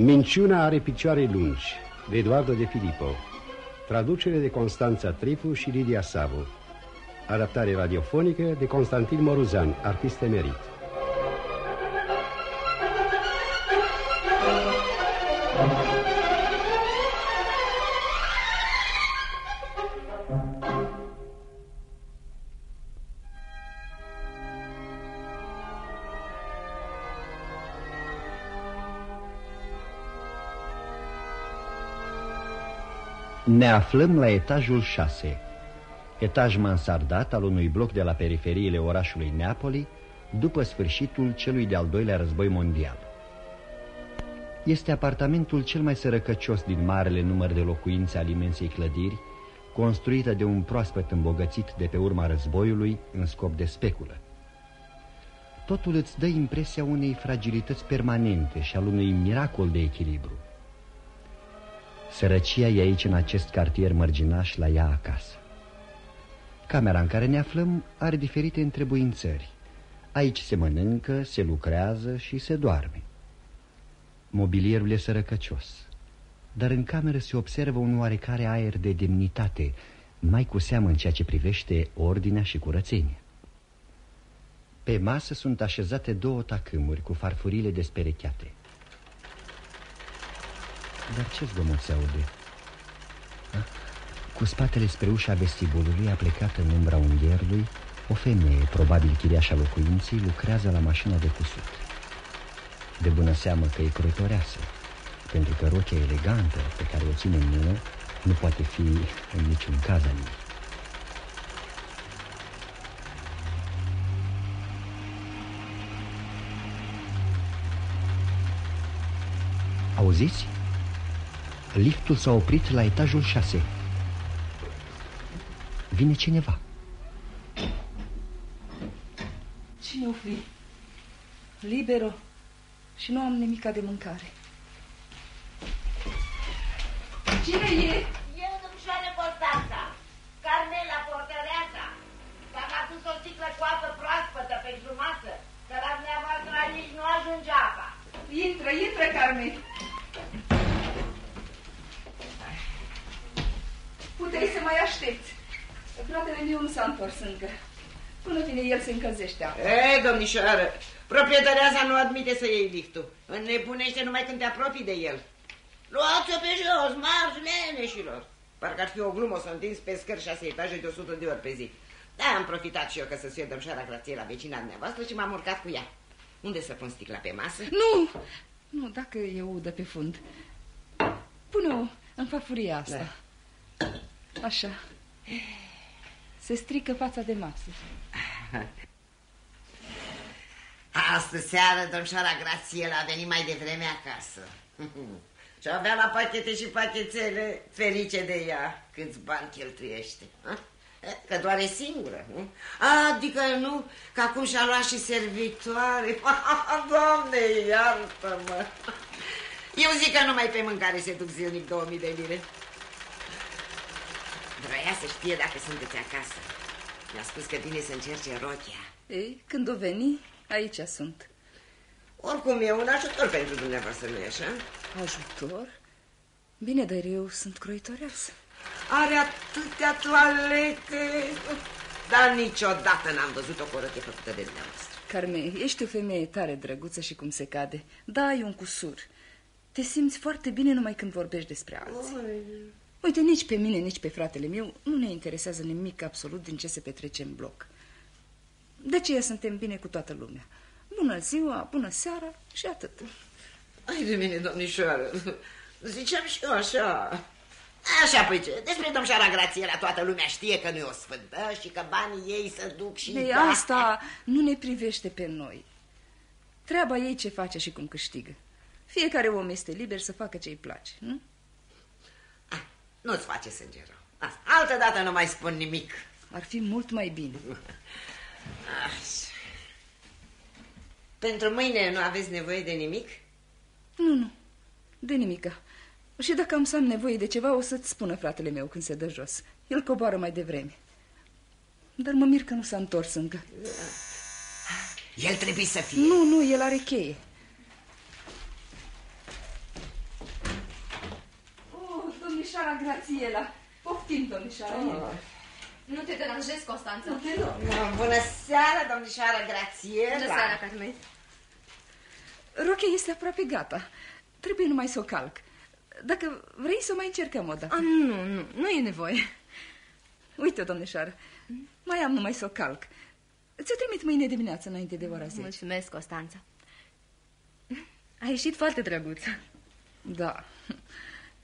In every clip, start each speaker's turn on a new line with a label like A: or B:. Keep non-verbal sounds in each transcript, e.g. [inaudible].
A: Minciuna are picioare lungi, de Eduardo de Filippo. Traducere de Constanța Trifu și Lidia Savu. Adaptare radiofonică de Constantin Moruzan, artist emerit.
B: Ne aflăm la etajul 6 Etaj mansardat al unui bloc de la periferiile orașului Neapoli După sfârșitul celui de-al doilea război mondial. Este apartamentul cel mai sărăcăcios din marele număr de locuințe al imensei clădiri Construită de un proaspăt îmbogățit de pe urma războiului în scop de speculă. Totul îți dă impresia unei fragilități permanente și al unui miracol de echilibru Sărăcia e aici, în acest cartier mărginaș, la ea acasă. Camera în care ne aflăm are diferite întrebuințări. Aici se mănâncă, se lucrează și se doarme. Mobilierul e sărăcăcios, dar în cameră se observă un oarecare aer de demnitate, mai cu seamă în ceea ce privește ordinea și curățenia. Pe masă sunt așezate două tacâmuri cu farfurile desperecheate. Dar ce zgomot se aude? A? Cu spatele spre ușa vestibulului a plecat în umbra ungherului O femeie, probabil chiriașa locuinței, lucrează la mașina de cusut De bună seamă că e croitoreasă Pentru că rochea elegantă pe care o ține în mână Nu poate fi în niciun caz a ei Auziți? Liftul s-a oprit la etajul 6 Vine cineva
C: Cine o fi? Libero Și nu am nimica de mâncare Cine e?
D: Eu, domnișoare Constanța Carmela, portăreasa V-am adus o sticlă cu apă proaspătă pentru masă Că la dumneavoastră aici nu ajunge apa
C: Intră, intră, Carmen Puteai să mai aștepți. Fratele meu nu s-a întors încă. Până vine el se încălzește apa.
D: Ei, domnișoară, proprietăreasa nu admite să iei liftul. Înnebunește numai când te apropii de el. Luați-o pe jos, marș leneșilor. Parcă ar fi o glumă să întinzi pe scări șase etaje de 100 de ori pe zi. Da, am profitat și eu că să suie domșoara grație la vecina dumneavoastră și m-am urcat cu ea. Unde să pun sticla pe masă?
C: Nu! Nu, dacă e udă pe fund. Pune-o în fafuria asta. Da. Așa. Se strică fața de masă. [laughs]
D: Astă seară, domșoara Grațiela a venit mai devreme acasă. [laughs] Și avea la pachete și pachețele ferice de ea câți bani cheltuiește. Că doar e singură, nu? Adică nu, că acum și-a luat și servitoare. [laughs] Doamne, iartă-mă! Eu zic că numai pe mâncare se duc zilnic 2000 de lire. Vrea să știe dacă sunteți acasă. Mi-a spus că vine să încerce rochia.
C: Ei, când o veni, aici sunt.
D: Oricum e un ajutor pentru dumneavoastră, nu așa?
C: Ajutor? Bine, dar eu sunt croitoreasă.
D: Are atâtea toalete, dar niciodată n-am văzut o coroche făcută de dumneavoastră.
C: Carme, ești o femeie tare drăguță și cum se cade. Da, ai un cusur. Te simți foarte bine numai când vorbești despre alții. Oi. Uite, nici pe mine, nici pe fratele meu nu ne interesează nimic absolut din ce se petrece în bloc. De aceea suntem bine cu toată lumea. Bună ziua, bună seara și atât.
D: Ai de mine, domnișoară. Ziceam și eu așa. Așa, păi ce? Despre domnișoara Grațiela toată lumea știe că nu e o sfântă și că banii ei se duc și...
C: De da. asta nu ne privește pe noi. Treaba ei ce face și cum câștigă. Fiecare om este liber să facă ce îi place, nu?
D: Nu-ți face sânge rău. Altă dată nu mai spun nimic.
C: Ar fi mult mai bine.
D: Așa. Pentru mâine nu aveți nevoie de nimic?
C: Nu, nu. De nimica. Și dacă am să am nevoie de ceva, o să-ți spună fratele meu când se dă jos. El coboară mai devreme. Dar mă mir că nu s-a întors încă.
D: El trebuie să fie.
C: Nu, nu, el are cheie. Domnișoara Grațiela. Poftim, domnișoara. Oh.
E: Nu te deranjezi, Constanța?
C: Nu te rog.
D: Bună seara, domnișoara Grațiela.
E: Bună seara, Carmen.
C: Rochia este aproape gata. Trebuie numai să o calc. Dacă vrei să mai încercăm o dată.
E: A, nu, nu, nu e nevoie.
C: Uite, domnișoară, mai am numai să o calc. Ți-o trimit mâine dimineață înainte de ora 10.
E: Mulțumesc, Constanța. A ieșit foarte drăguță.
C: Da.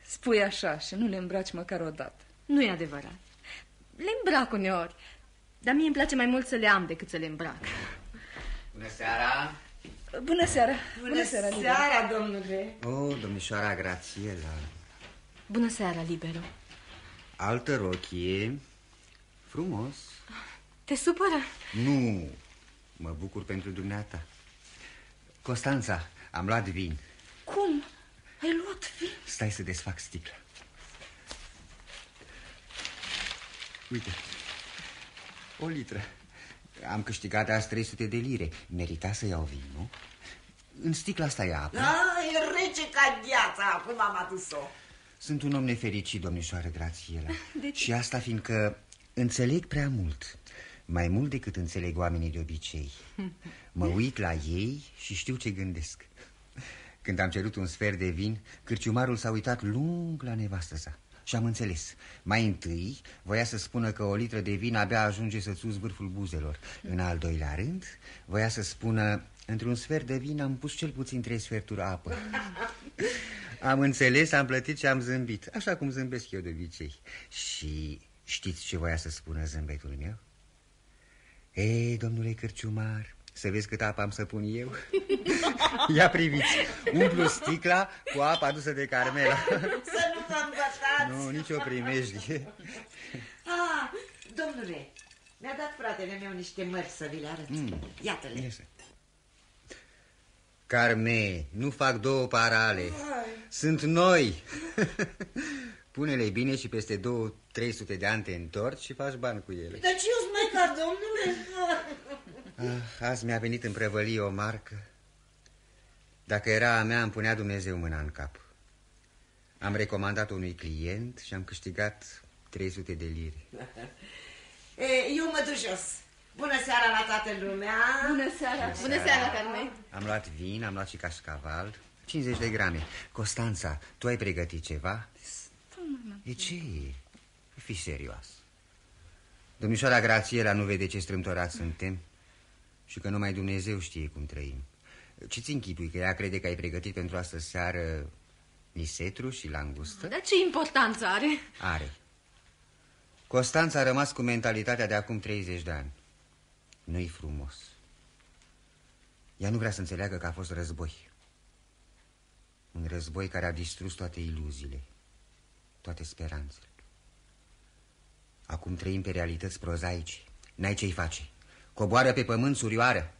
C: Spui așa și nu le îmbraci măcar o dată.
E: Nu e adevărat. Le îmbrac uneori, dar mie îmi place mai mult să le am decât să le îmbrac.
F: Bună seara!
C: Bună seara!
D: Bună, Bună seara, seara domnule!
F: O, oh, domnișoara Grațiela!
E: Bună seara, Libero!
F: Altă rochie, frumos.
E: Te supără?
F: Nu, mă bucur pentru dumneata. Constanța, am luat vin.
C: Cum? Ai luat vin?
F: Stai să desfac sticla. Uite, o litră. Am câștigat azi 300 de lire. Merita să iau vin, nu? În sticla asta e apă.
D: Da, e rece ca gheața. Acum am adus-o.
F: Sunt un om nefericit, domnișoară Grațiela. [laughs] De ce? Și asta fiindcă înțeleg prea mult. Mai mult decât înțeleg oamenii de obicei. [laughs] Mă uit la ei și știu ce gândesc. Când am cerut un sfert de vin, cârciumarul s-a uitat lung la nevastă sa. Și am înțeles. Mai întâi voia să spună că o litră de vin abia ajunge să-ți uzi vârful buzelor. În al doilea rând, voia să spună, într-un sfert de vin am pus cel puțin trei sferturi apă. [laughs] Am înțeles, am plătit și am zâmbit, așa cum zâmbesc eu de obicei. Și știți ce voia să spună zâmbetul meu? Ei, domnule Cârciumar, să vezi cât apă am să pun eu? [laughs] Ia priviți, umplu sticla cu apă adusă de Carmela. [laughs]
D: Să nu vă îmbătați.
F: Nu, nici o primejdie.
D: Ah, domnule, mi-a dat fratele meu niște mări să vi le arăt. Mm. Iată-le.
F: Carme, nu fac două parale. Hai. Sunt noi. [laughs] Pune-le bine și peste două, trei sute de ani te întorci și faci bani cu ele.
D: Dar ce eu mai ca domnule?
F: Ah, azi mi-a venit în prăvălie o marcă. Dacă era a mea, îmi punea Dumnezeu mâna în cap. Am recomandat unui client și am câștigat 300 de lire. [laughs]
D: Eu mă duc jos. Bună seara la toată lumea!
C: Bună seara!
E: Bună seara, Bună seara Carmen!
F: Am luat vin, am luat și cascaval, 50 de grame. Constanța, tu ai pregătit ceva? E ce e? Fii serios. Domnișoara Grațiela nu vede ce strâmtorați suntem și că numai Dumnezeu știe cum trăim. Ce-ți închipui că ea crede că ai pregătit pentru asta seară nisetru și langustă?
E: Dar ce importanță are?
F: Are. Constanța a rămas cu mentalitatea de acum 30 de ani. Nu-i frumos. Ea nu vrea să înțeleagă că a fost război. Un război care a distrus toate iluziile, toate speranțele. Acum trăim pe realități prozaici. N-ai ce-i face. Coboară pe pământ surioară.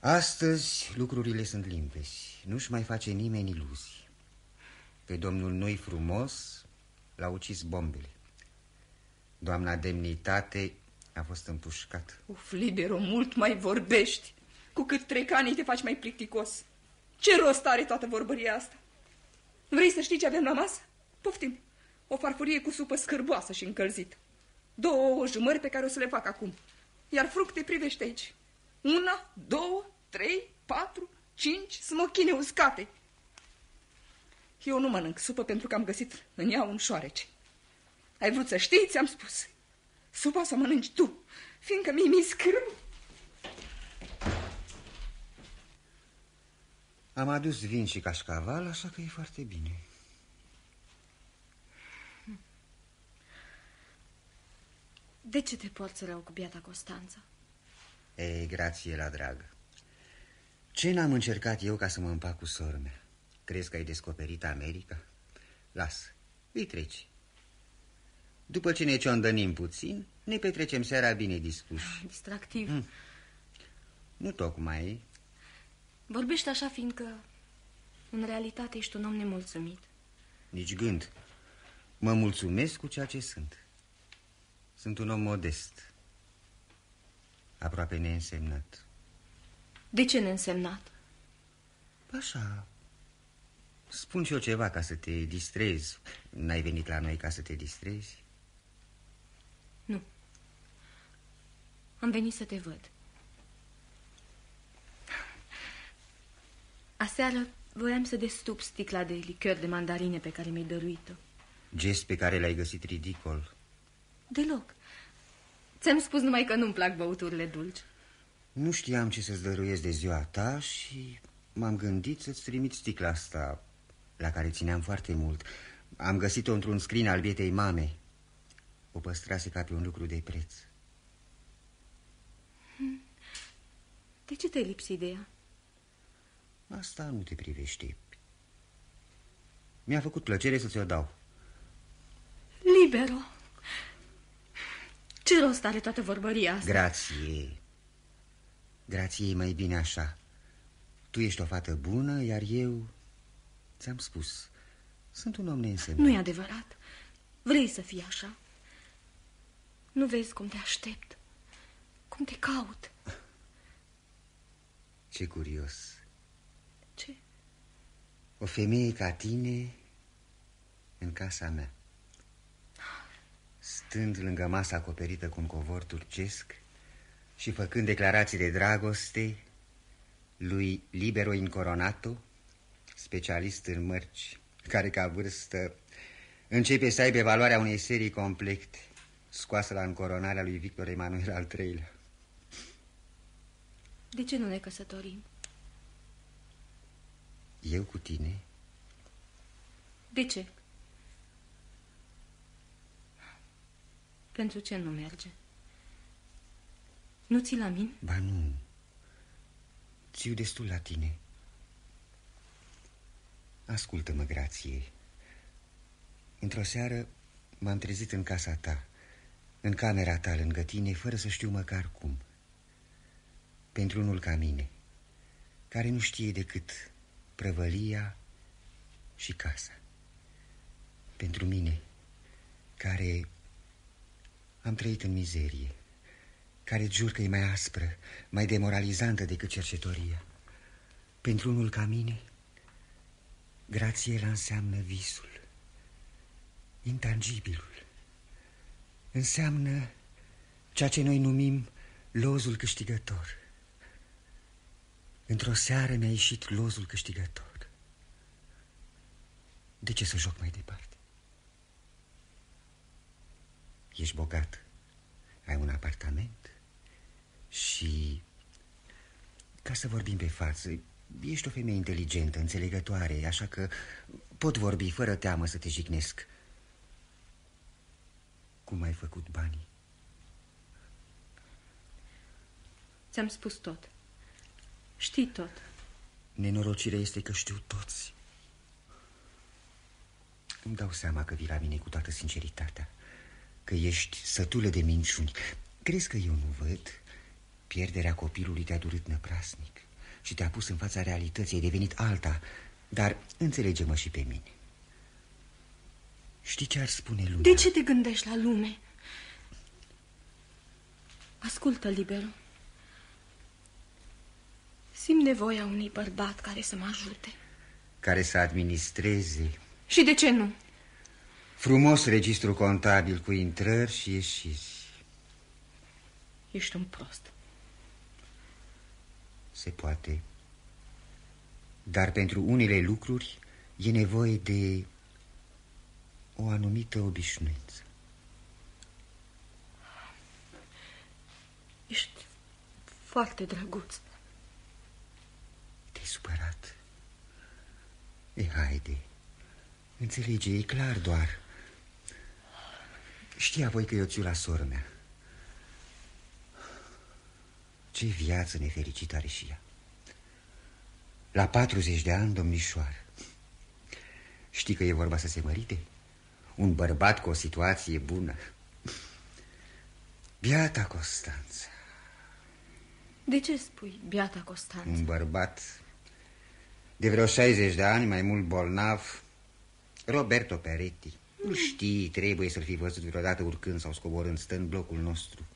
F: Astăzi lucrurile sunt limpezi. Nu-și mai face nimeni iluzii. Pe domnul noi frumos l-a ucis bombele. Doamna demnitate a fost împușcat.
C: Uf, Libero, mult mai vorbești. Cu cât trec ani te faci mai plicticos. Ce rost are toată vorbăria asta? Vrei să știi ce avem la masă? Poftim. O farfurie cu supă scârboasă și încălzit. Două jumări pe care o să le fac acum. Iar fructe privește aici. Una, două, trei, patru, cinci smochine uscate. Eu nu mănânc supă pentru că am găsit în ea un șoarece. Ai vrut să știi, ți-am spus. Supa să mănânci tu, fiindcă mie mi scârb.
F: Am adus vin și cașcaval, așa că e foarte bine.
E: De ce te porți rău cu biata Constanța?
F: Ei, grație la dragă. Ce n-am încercat eu ca să mă împac cu sormea? Crezi că ai descoperit America? Lasă, îi treci. După ce ne ciondănim puțin, ne petrecem seara bine dispuși. Ah,
E: distractiv. Hmm.
F: Nu tocmai.
E: Vorbești așa fiindcă în realitate ești un om nemulțumit.
F: Nici gând. Mă mulțumesc cu ceea ce sunt. Sunt un om modest. Aproape neînsemnat.
E: De ce neînsemnat?
F: Așa. Spun și eu ceva ca să te distrezi. N-ai venit la noi ca să te distrezi?
E: Nu. Am venit să te văd. Aseară voiam să destup sticla de lichior de mandarine pe care mi-ai dăruit-o.
F: Gest pe care l-ai găsit ridicol.
E: Deloc. Ți-am spus numai că nu-mi plac băuturile dulci.
F: Nu știam ce să-ți dăruiesc de ziua ta și m-am gândit să-ți trimit sticla asta, la care țineam foarte mult. Am găsit-o într-un scrin al bietei mame. O păstrase ca pe un lucru de preț.
E: De ce te-ai lipsit de ea?
F: Asta nu te privește. Mi-a făcut plăcere să ți-o dau.
E: Libero. Ce rost are toată vorbăria asta?
F: Grație. Grație e mai bine așa. Tu ești o fată bună, iar eu... Ți-am spus, sunt un om neînsemnat.
E: Nu e adevărat. Vrei să fii așa. Nu vezi cum te aștept, cum te caut. [laughs]
F: Ce curios.
E: Ce?
F: O femeie ca tine în casa mea. Stând lângă masa acoperită cu un covor turcesc și făcând declarații de dragoste lui Libero Incoronato, specialist în mărci, care ca vârstă începe să aibă valoarea unei serii complete, scoasă la încoronarea lui Victor Emanuel al III-lea.
E: De ce nu ne căsătorim?
F: Eu cu tine?
E: De ce? Pentru ce nu merge? Nu ți la mine?
F: Ba nu. Țiu destul la tine. Ascultă-mă, grație. Într-o seară m-am trezit în casa ta, în camera ta lângă tine, fără să știu măcar cum. Pentru unul ca mine, care nu știe decât prăvălia și casa. Pentru mine, care am trăit în mizerie, care jur că e mai aspră, mai demoralizantă decât cercetoria. Pentru unul ca mine, grațiela înseamnă visul, intangibilul. Înseamnă ceea ce noi numim lozul câștigător. Într-o seară mi-a ieșit lozul câștigător. De ce să joc mai departe? Ești bogat, ai un apartament și, ca să vorbim pe față, ești o femeie inteligentă, înțelegătoare, așa că pot vorbi fără teamă să te jignesc. Cum ai făcut banii?
E: Ți-am spus tot. Știi tot.
F: Nenorocirea este că știu toți. Îmi dau seama că vii la mine cu toată sinceritatea Că ești sătulă de minciuni Crezi că eu nu văd? Pierderea copilului te-a durut năprasnic Și te-a pus în fața realității, ai devenit alta Dar înțelege-mă și pe mine Știi ce ar spune lumea?
E: De ce te gândești la lume? Ascultă, Libero Simt nevoia unui bărbat care să mă ajute
F: Care să administreze
E: Și de ce nu?
F: Frumos registru contabil cu intrări și ieșiri.
E: Ești un prost.
F: Se poate. Dar pentru unele lucruri e nevoie de o anumită obișnuință.
E: Ești foarte drăguț.
F: Te-ai supărat? E, haide. Înțelege, e clar doar Știi apoi că eu țiu la soră mea Ce viață nefericită are și ea. La 40 de ani, domnișoară. Știi că e vorba să se mărite? Un bărbat cu o situație bună. Biata Constanța.
E: De ce spui Biata Constanța?
F: Un bărbat de vreo 60 de ani, mai mult bolnav Roberto Peretti nu știi, trebuie să-l fi văzut vreodată urcând sau scoborând, stă în blocul nostru.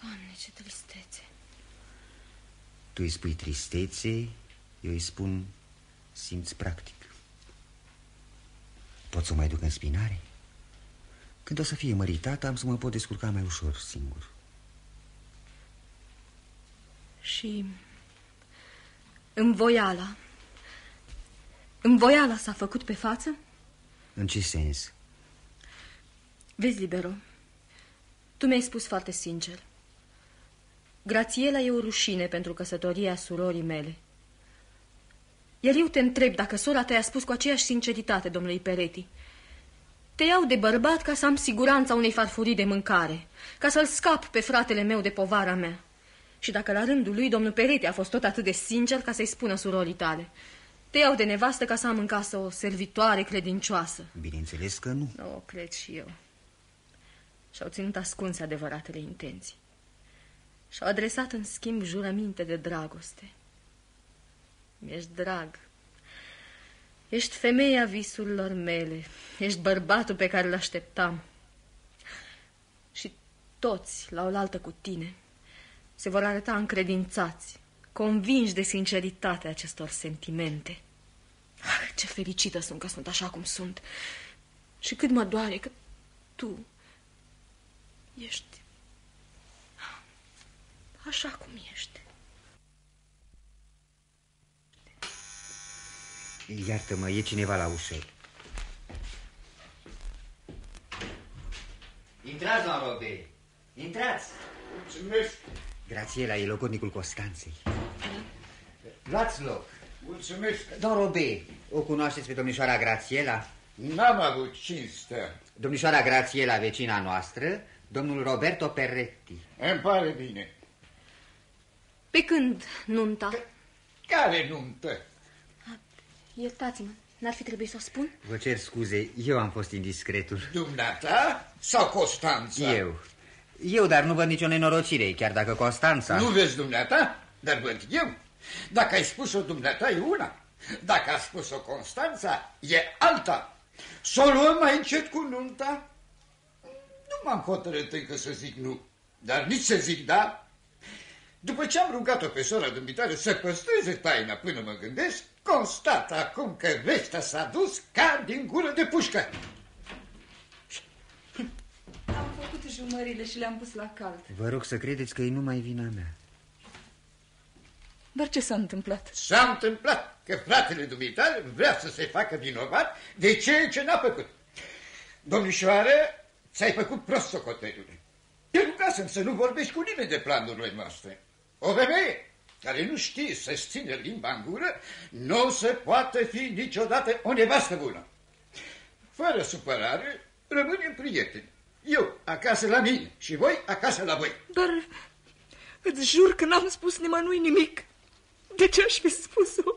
E: Doamne, ce tristețe.
F: Tu îi spui tristețe, eu îi spun simți practic. Pot să o mai duc în spinare? Când o să fie măritată, am să mă pot descurca mai ușor singur.
E: Și învoiala. Învoiala s-a făcut pe față?
F: În ce sens?
E: Vezi, Libero, tu mi-ai spus foarte sincer. Grațiela e o rușine pentru căsătoria surorii mele. Iar eu te întreb dacă sora ta a spus cu aceeași sinceritate, domnului Peretti. Te iau de bărbat ca să am siguranța unei farfurii de mâncare, ca să-l scap pe fratele meu de povara mea. Și dacă la rândul lui domnul Peretti a fost tot atât de sincer ca să-i spună surorii tale, te iau de nevastă ca să am în casă o servitoare credincioasă.
F: Bineînțeles că nu.
E: O, cred și eu. Și-au ținut ascunse adevăratele intenții. Și-au adresat în schimb jurăminte de dragoste. Mi-ești drag. Ești femeia visurilor mele. Ești bărbatul pe care îl așteptam. Și toți, la oaltă cu tine, se vor arăta încredințați, convinși de sinceritatea acestor sentimente. Ah, ce fericită sunt că sunt așa cum sunt. Și cât mă doare că tu ești așa cum ești.
F: Iartă-mă, e cineva la ușă. Intrați, doamnă Robe. Intrați.
G: Mulțumesc.
F: Grațiela e logodnicul Constanței. Luați loc.
G: Mulțumesc.
F: Domn Robe, o cunoașteți pe domnișoara Grațiela?
G: N-am avut cinstea.
F: Domnișoara Grațiela, vecina noastră, domnul Roberto Perretti.
G: Îmi pare bine.
E: Pe când nunta?
G: Care nuntă?
E: Iertați-mă, n-ar fi trebuit să o spun?
F: Vă cer scuze, eu am fost indiscretul.
G: Dumneata sau Constanța?
F: Eu. Eu, dar nu văd nicio nenorocire, chiar dacă Constanța...
G: Nu vezi dumneata, dar văd eu. Dacă ai spus-o dumneata, e una. Dacă a spus-o Constanța, e alta. Să o luăm mai încet cu nunta? Nu m-am hotărât încă să zic nu, dar nici să zic da. După ce am rugat-o pe sora dumitare să păstreze taina până mă gândesc, constat acum că vestea s-a dus ca din gură de pușcă.
C: Am făcut jumările și le-am pus la cald.
F: Vă rog să credeți că e numai vina mea.
C: Dar ce s-a întâmplat?
G: S-a întâmplat că fratele dumitare vrea să se facă vinovat de ceea ce n-a făcut. Domnișoară, ți-ai făcut prost socotelule. Te rugasem să nu vorbești cu nimeni de planurile noastre. O femeie care nu știe să-și ține limba în gură, nu se poate fi niciodată o nevastă bună. Fără supărare, rămânem prieteni. Eu acasă la mine și voi acasă la voi.
C: Dar îți jur că n-am spus nimănui nimic. De ce aș fi spus-o?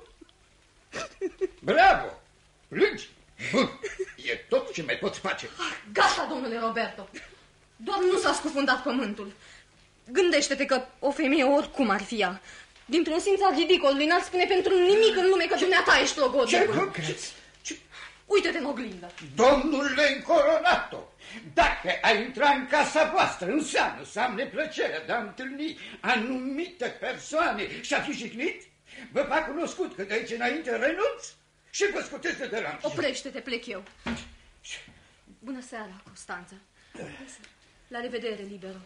G: Bravo! Plângi? Bun, e tot ce mai pot face.
E: Gata, domnule Roberto. Doar nu s-a scufundat pământul. Gândește-te că o femeie oricum ar fi ea. Dintr-un simț al ridicolului n-ar spune pentru nimic în lume că dumneata ești logodnicul.
G: Ce? Ce?
E: Uite-te în oglindă.
G: Domnule încoronato, dacă ai intra în casa voastră, înseamnă să am neplăcerea de a întâlni anumite persoane și a fi jignit? Vă fac cunoscut că de aici înainte renunț și vă scutesc de deranj.
E: Oprește-te, plec eu. Bună seara, Constanța. La revedere, Libero.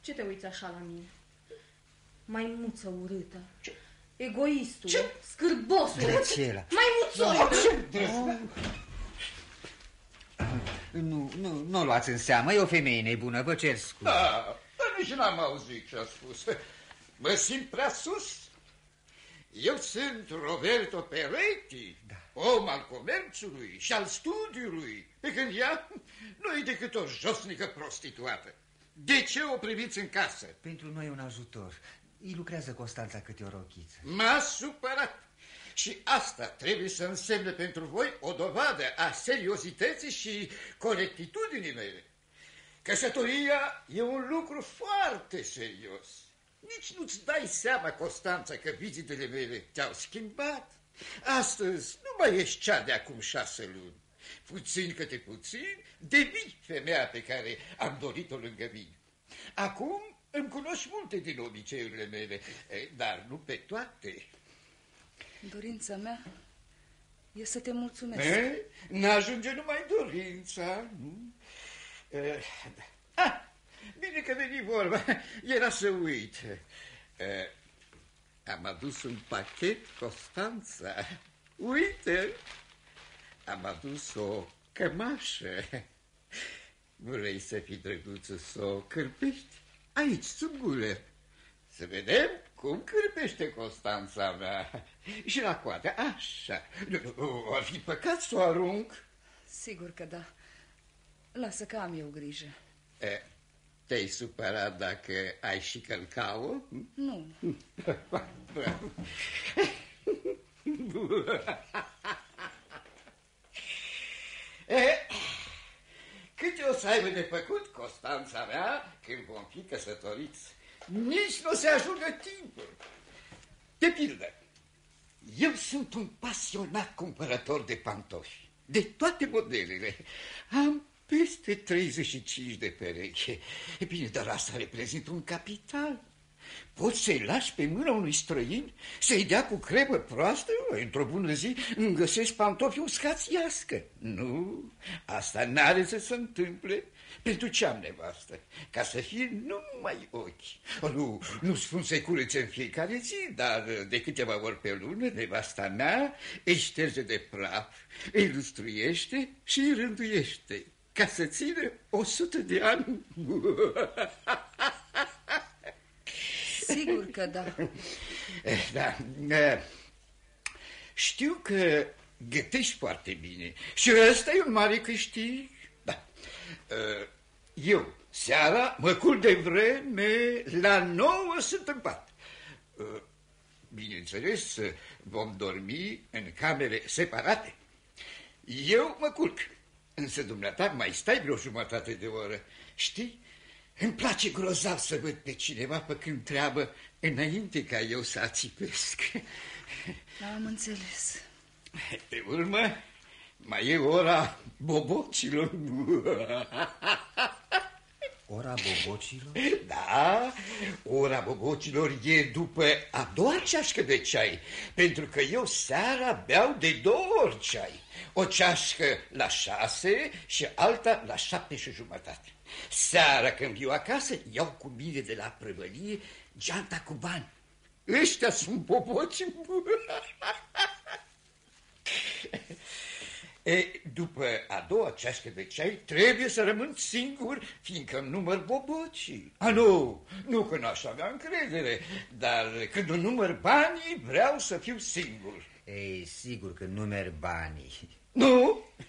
E: Ce te uiți așa la mine? Mai muță urâtă. Ce? Egoistul, Ce? scârbosul.
F: Grațiela.
E: Mai muțoiul.
F: Nu, nu, nu luați în seamă, e o femeie nebună, vă cer scuze.
G: Da, dar nici n-am auzit ce a spus. Mă simt prea sus. Eu sunt Roberto Peretti, da. om al comerțului și al studiului, pe când ea nu e decât o josnică prostituată. De ce o priviți în casă?
F: Pentru noi un ajutor. Îi lucrează Constanța câte o rochiță.
G: M-a supărat. Și asta trebuie să însemne pentru voi o dovadă a seriozității și corectitudinii mele. Căsătoria e un lucru foarte serios. Nici nu-ți dai seama, Constanța, că vizitele mele te-au schimbat. Astăzi nu mai ești cea de acum șase luni. Puțin câte puțin devii femeia pe care am dorit-o lângă mine. Acum îmi cunoști multe din obiceiurile mele, dar nu pe toate.
C: Dorința mea e să te mulțumesc.
G: N-ajunge numai dorința, nu? Eh, ah, bine că veni vorba, era să uit. Eh, am adus un pachet, Constanța. Uite, am adus o cămașă. Vrei să fii drăguță să o cârpești? Aici, sub guler. Să vedem cum cârpește Constanța mea. Și la coadă, așa. Ar fi păcat să o arunc.
C: Sigur că da. Lasă că am eu grijă.
G: E, te-ai supărat dacă ai și călcau?
C: Nu. [laughs] [laughs]
G: e, cât o să aibă de făcut Constanța mea când vom fi căsătoriți? Nici nu se ajungă timpul. De pildă, eu sunt un pasionat cumpărător de pantofi, de toate modelele. Am peste 35 de pereche. E bine, dar asta reprezintă un capital. Poți să-i lași pe mâna unui străin, să-i dea cu cremă proastă, într-o bună zi îmi găsești pantofi uscați iască. Nu, asta n-are să se întâmple. Pentru ce am nevastă? Ca să fie numai ochi. O, nu, nu spun să-i curețe în fiecare zi, dar de câteva ori pe lună, nevasta mea îi șterge de praf, îi lustruiește și îi rânduiește ca să țină o sută de ani. [laughs]
C: Sigur că da. [laughs]
G: Da. Știu că gătești foarte bine și ăsta e un mare câștig. Da. Eu, seara, mă cul de vreme, la nouă sunt în pat. Bineînțeles, vom dormi în camere separate. Eu mă culc, însă dumneata mai stai vreo jumătate de oră. Știi, îmi place grozav să văd pe cineva pe când treabă înainte ca eu să ațipesc.
C: Am înțeles.
G: Pe urmă, mai e ora bobocilor.
F: Ora bobocilor?
G: Da, ora bobocilor e după a doua ceașcă de ceai, pentru că eu seara beau de două ori ceai. O ceașcă la șase și alta la șapte și jumătate. Seara când viu acasă, iau cu mine de la prăvălie geanta cu bani. Ăștia sunt boboci. [laughs] E, după a doua ceașcă de ceai, trebuie să rămân singur, fiindcă îmi număr bobocii. A, nu, nu că n-aș avea încredere, dar când îmi număr banii, vreau să fiu singur.
F: Ei, sigur că numeri banii.
G: Nu? [laughs]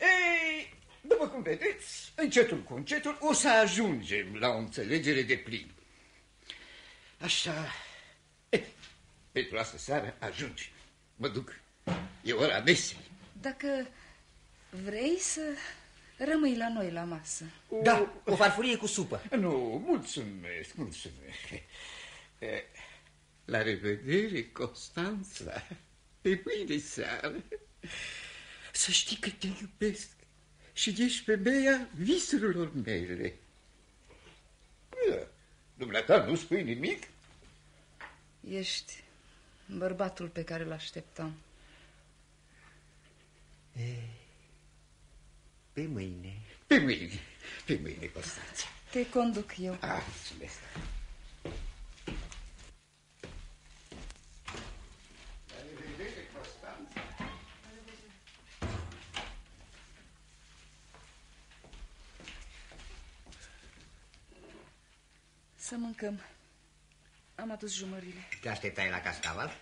G: Ei, după cum vedeți, încetul cu încetul o să ajungem la o înțelegere de plin. Așa, e, pentru asta seară ajunge. Mă duc, e ora mesei.
C: Dacă vrei să rămâi la noi la masă.
F: Da, o farfurie cu supă.
G: Nu, mulțumesc, mulțumesc. La revedere, Constanța. Pe mâine seară. Să știi că te iubesc și ești femeia visurilor mele. Dumneata, nu spui nimic?
C: Ești bărbatul pe care îl așteptam.
F: E, pe mâine.
G: Pe mâine, pe mâine, Constanța.
C: Te conduc eu.
G: Ah, mulțumesc.
C: Să mâncăm. Am adus jumările.
F: Te așteptai la cascaval?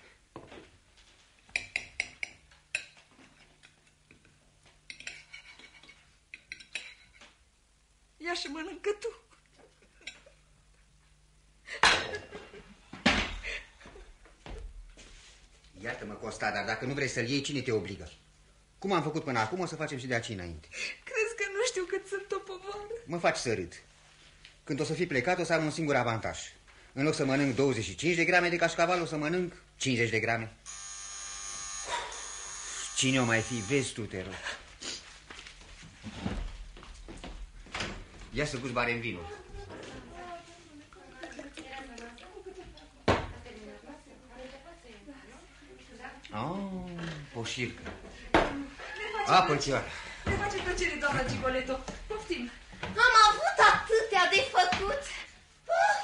C: Ia și mănâncă tu.
F: Iată-mă, Costa, dar dacă nu vrei să-l iei, cine te obligă? Cum am făcut până acum, o să facem și de aici înainte.
C: Crezi că nu știu cât sunt o povară?
F: Mă faci să râd. Când o să fii plecat, o să am un singur avantaj. În loc să mănânc 25 de grame de cașcaval, o să mănânc 50 de grame. Cine o mai fi? Vezi tu, te rog. Ia să guți bare în vinul. Oh, poșircă. A, pălcioară.
C: Ne face plăcere, doamna Gigoleto. Poftim.
H: Am avut atâtea de făcut. Uf.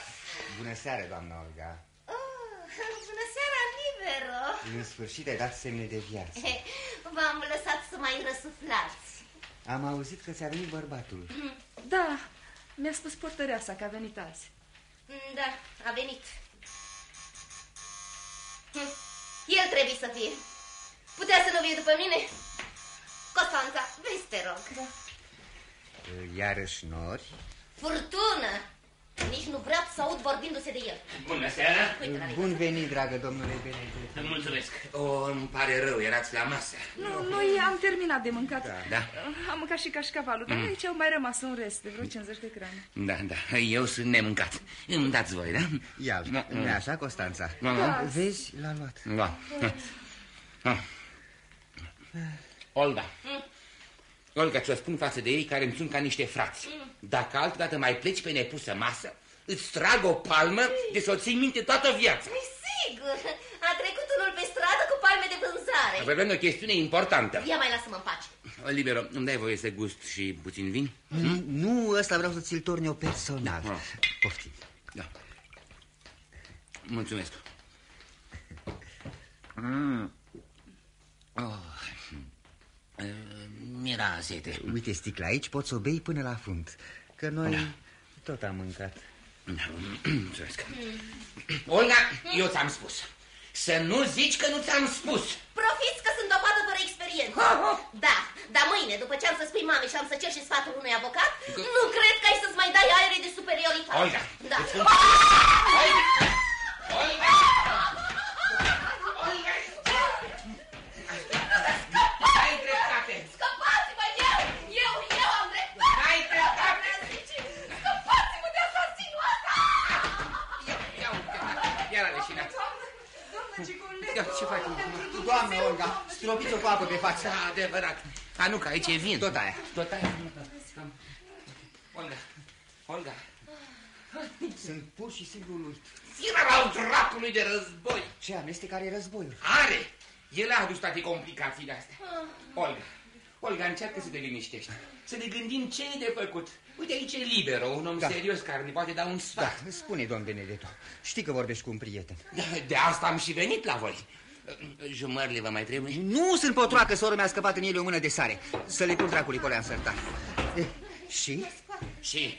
F: Bună seara, doamna Olga.
H: Oh, bună seara, Libero.
F: În sfârșit ai dat semne de viață.
H: V-am lăsat să mai răsuflați.
F: Am auzit că ți-a venit bărbatul.
C: Da, mi-a spus portăreasa că a venit azi.
H: Da, a venit. Hm, El trebuie să fie. Putea să nu vie după mine? Costanța, vezi, te rog.
C: Da.
F: Iarăși nori.
H: Furtună! Nici nu vreau să aud vorbindu-se de el.
I: Bună seara!
H: Uite, la
F: Bun venit, dragă domnule Benedetto.
I: Mulțumesc. O, îmi pare rău, erați la masă.
C: Nu, noi am terminat de mâncat.
F: Da.
I: Da?
C: Am mâncat și cașcavalul, dar aici au mai rămas un rest de vreo 50 de grame.
I: Da, da, eu sunt nemâncat. Îmi dați voi, da?
F: Ia,
I: Da,
F: nu așa, Constanța?
I: Da, da.
F: Vezi, l-a luat.
I: Da. Ah. Olga. Olga, ți-o spun față de ei care îmi sunt ca niște frați. Dacă altădată mai pleci pe nepusă masă, îți trag o palmă de să o ții minte toată viața.
H: Păi sigur, a trecut unul pe stradă cu palme de vânzare.
I: Avem o chestiune importantă.
H: Ia mai lasă-mă în pace.
I: Libero, îmi dai voie să gust și puțin vin?
F: Nu, nu, ăsta vreau să ți-l torn eu personal.
I: Ah.
F: Poftim.
I: Da. Mulțumesc. Mm. Oh. Eh, Mi-era sete.
F: Uite sticla aici, poți să o bei până la fund. Că noi
I: Da.
F: tot am mâncat.
I: Mulțumesc. Olga, eu ți-am spus. Să nu zici că nu ți-am spus.
H: Profiți că sunt o fată fără experiență. Da, dar mâine, după ce am să spui mame și am să cer și sfatul unui avocat, nu cred că ai să-ți mai dai aere de superioritate.
I: Olga,
H: Da.
I: îți spun- Olga! Olga! Olga! Ai dreptate!
H: Scăpați-mă, eu, eu, eu am dreptate.
I: Ai dreptate!
H: Scăpați-mă de asasinul ăsta.
I: Ia, ia uite, iar a leșinat.
C: Doamna Gigoleto!
I: Ia, ce faci?
F: Doamne, Olga, stropiți-o cu apă pe față.
I: Da, adevărat. A, nu, că aici e vin.
F: Tot aia.
I: Tot aia. Olga, Olga,
F: Sunt pur și simplu lui.
I: firar al dracului de război.
F: Ce amestec are războiul?
I: Are! El a adus toate complicațiile astea. Olga, Olga, încearcă să te liniștești. Să ne gândim ce e de făcut. Uite aici e Libero, un om
F: Da.
I: serios care ne poate da un
F: Da,
I: sfat.
F: spune, domn Benedetto. Știi că vorbești cu un prieten.
I: Da. De asta am și venit la voi. Jumările vă mai trebuie?
F: Nu sunt potroacă, sora mi-a scăpat în ele o mână de sare. Să le pun dracului colea în sărtar. Eh, Și?
I: Și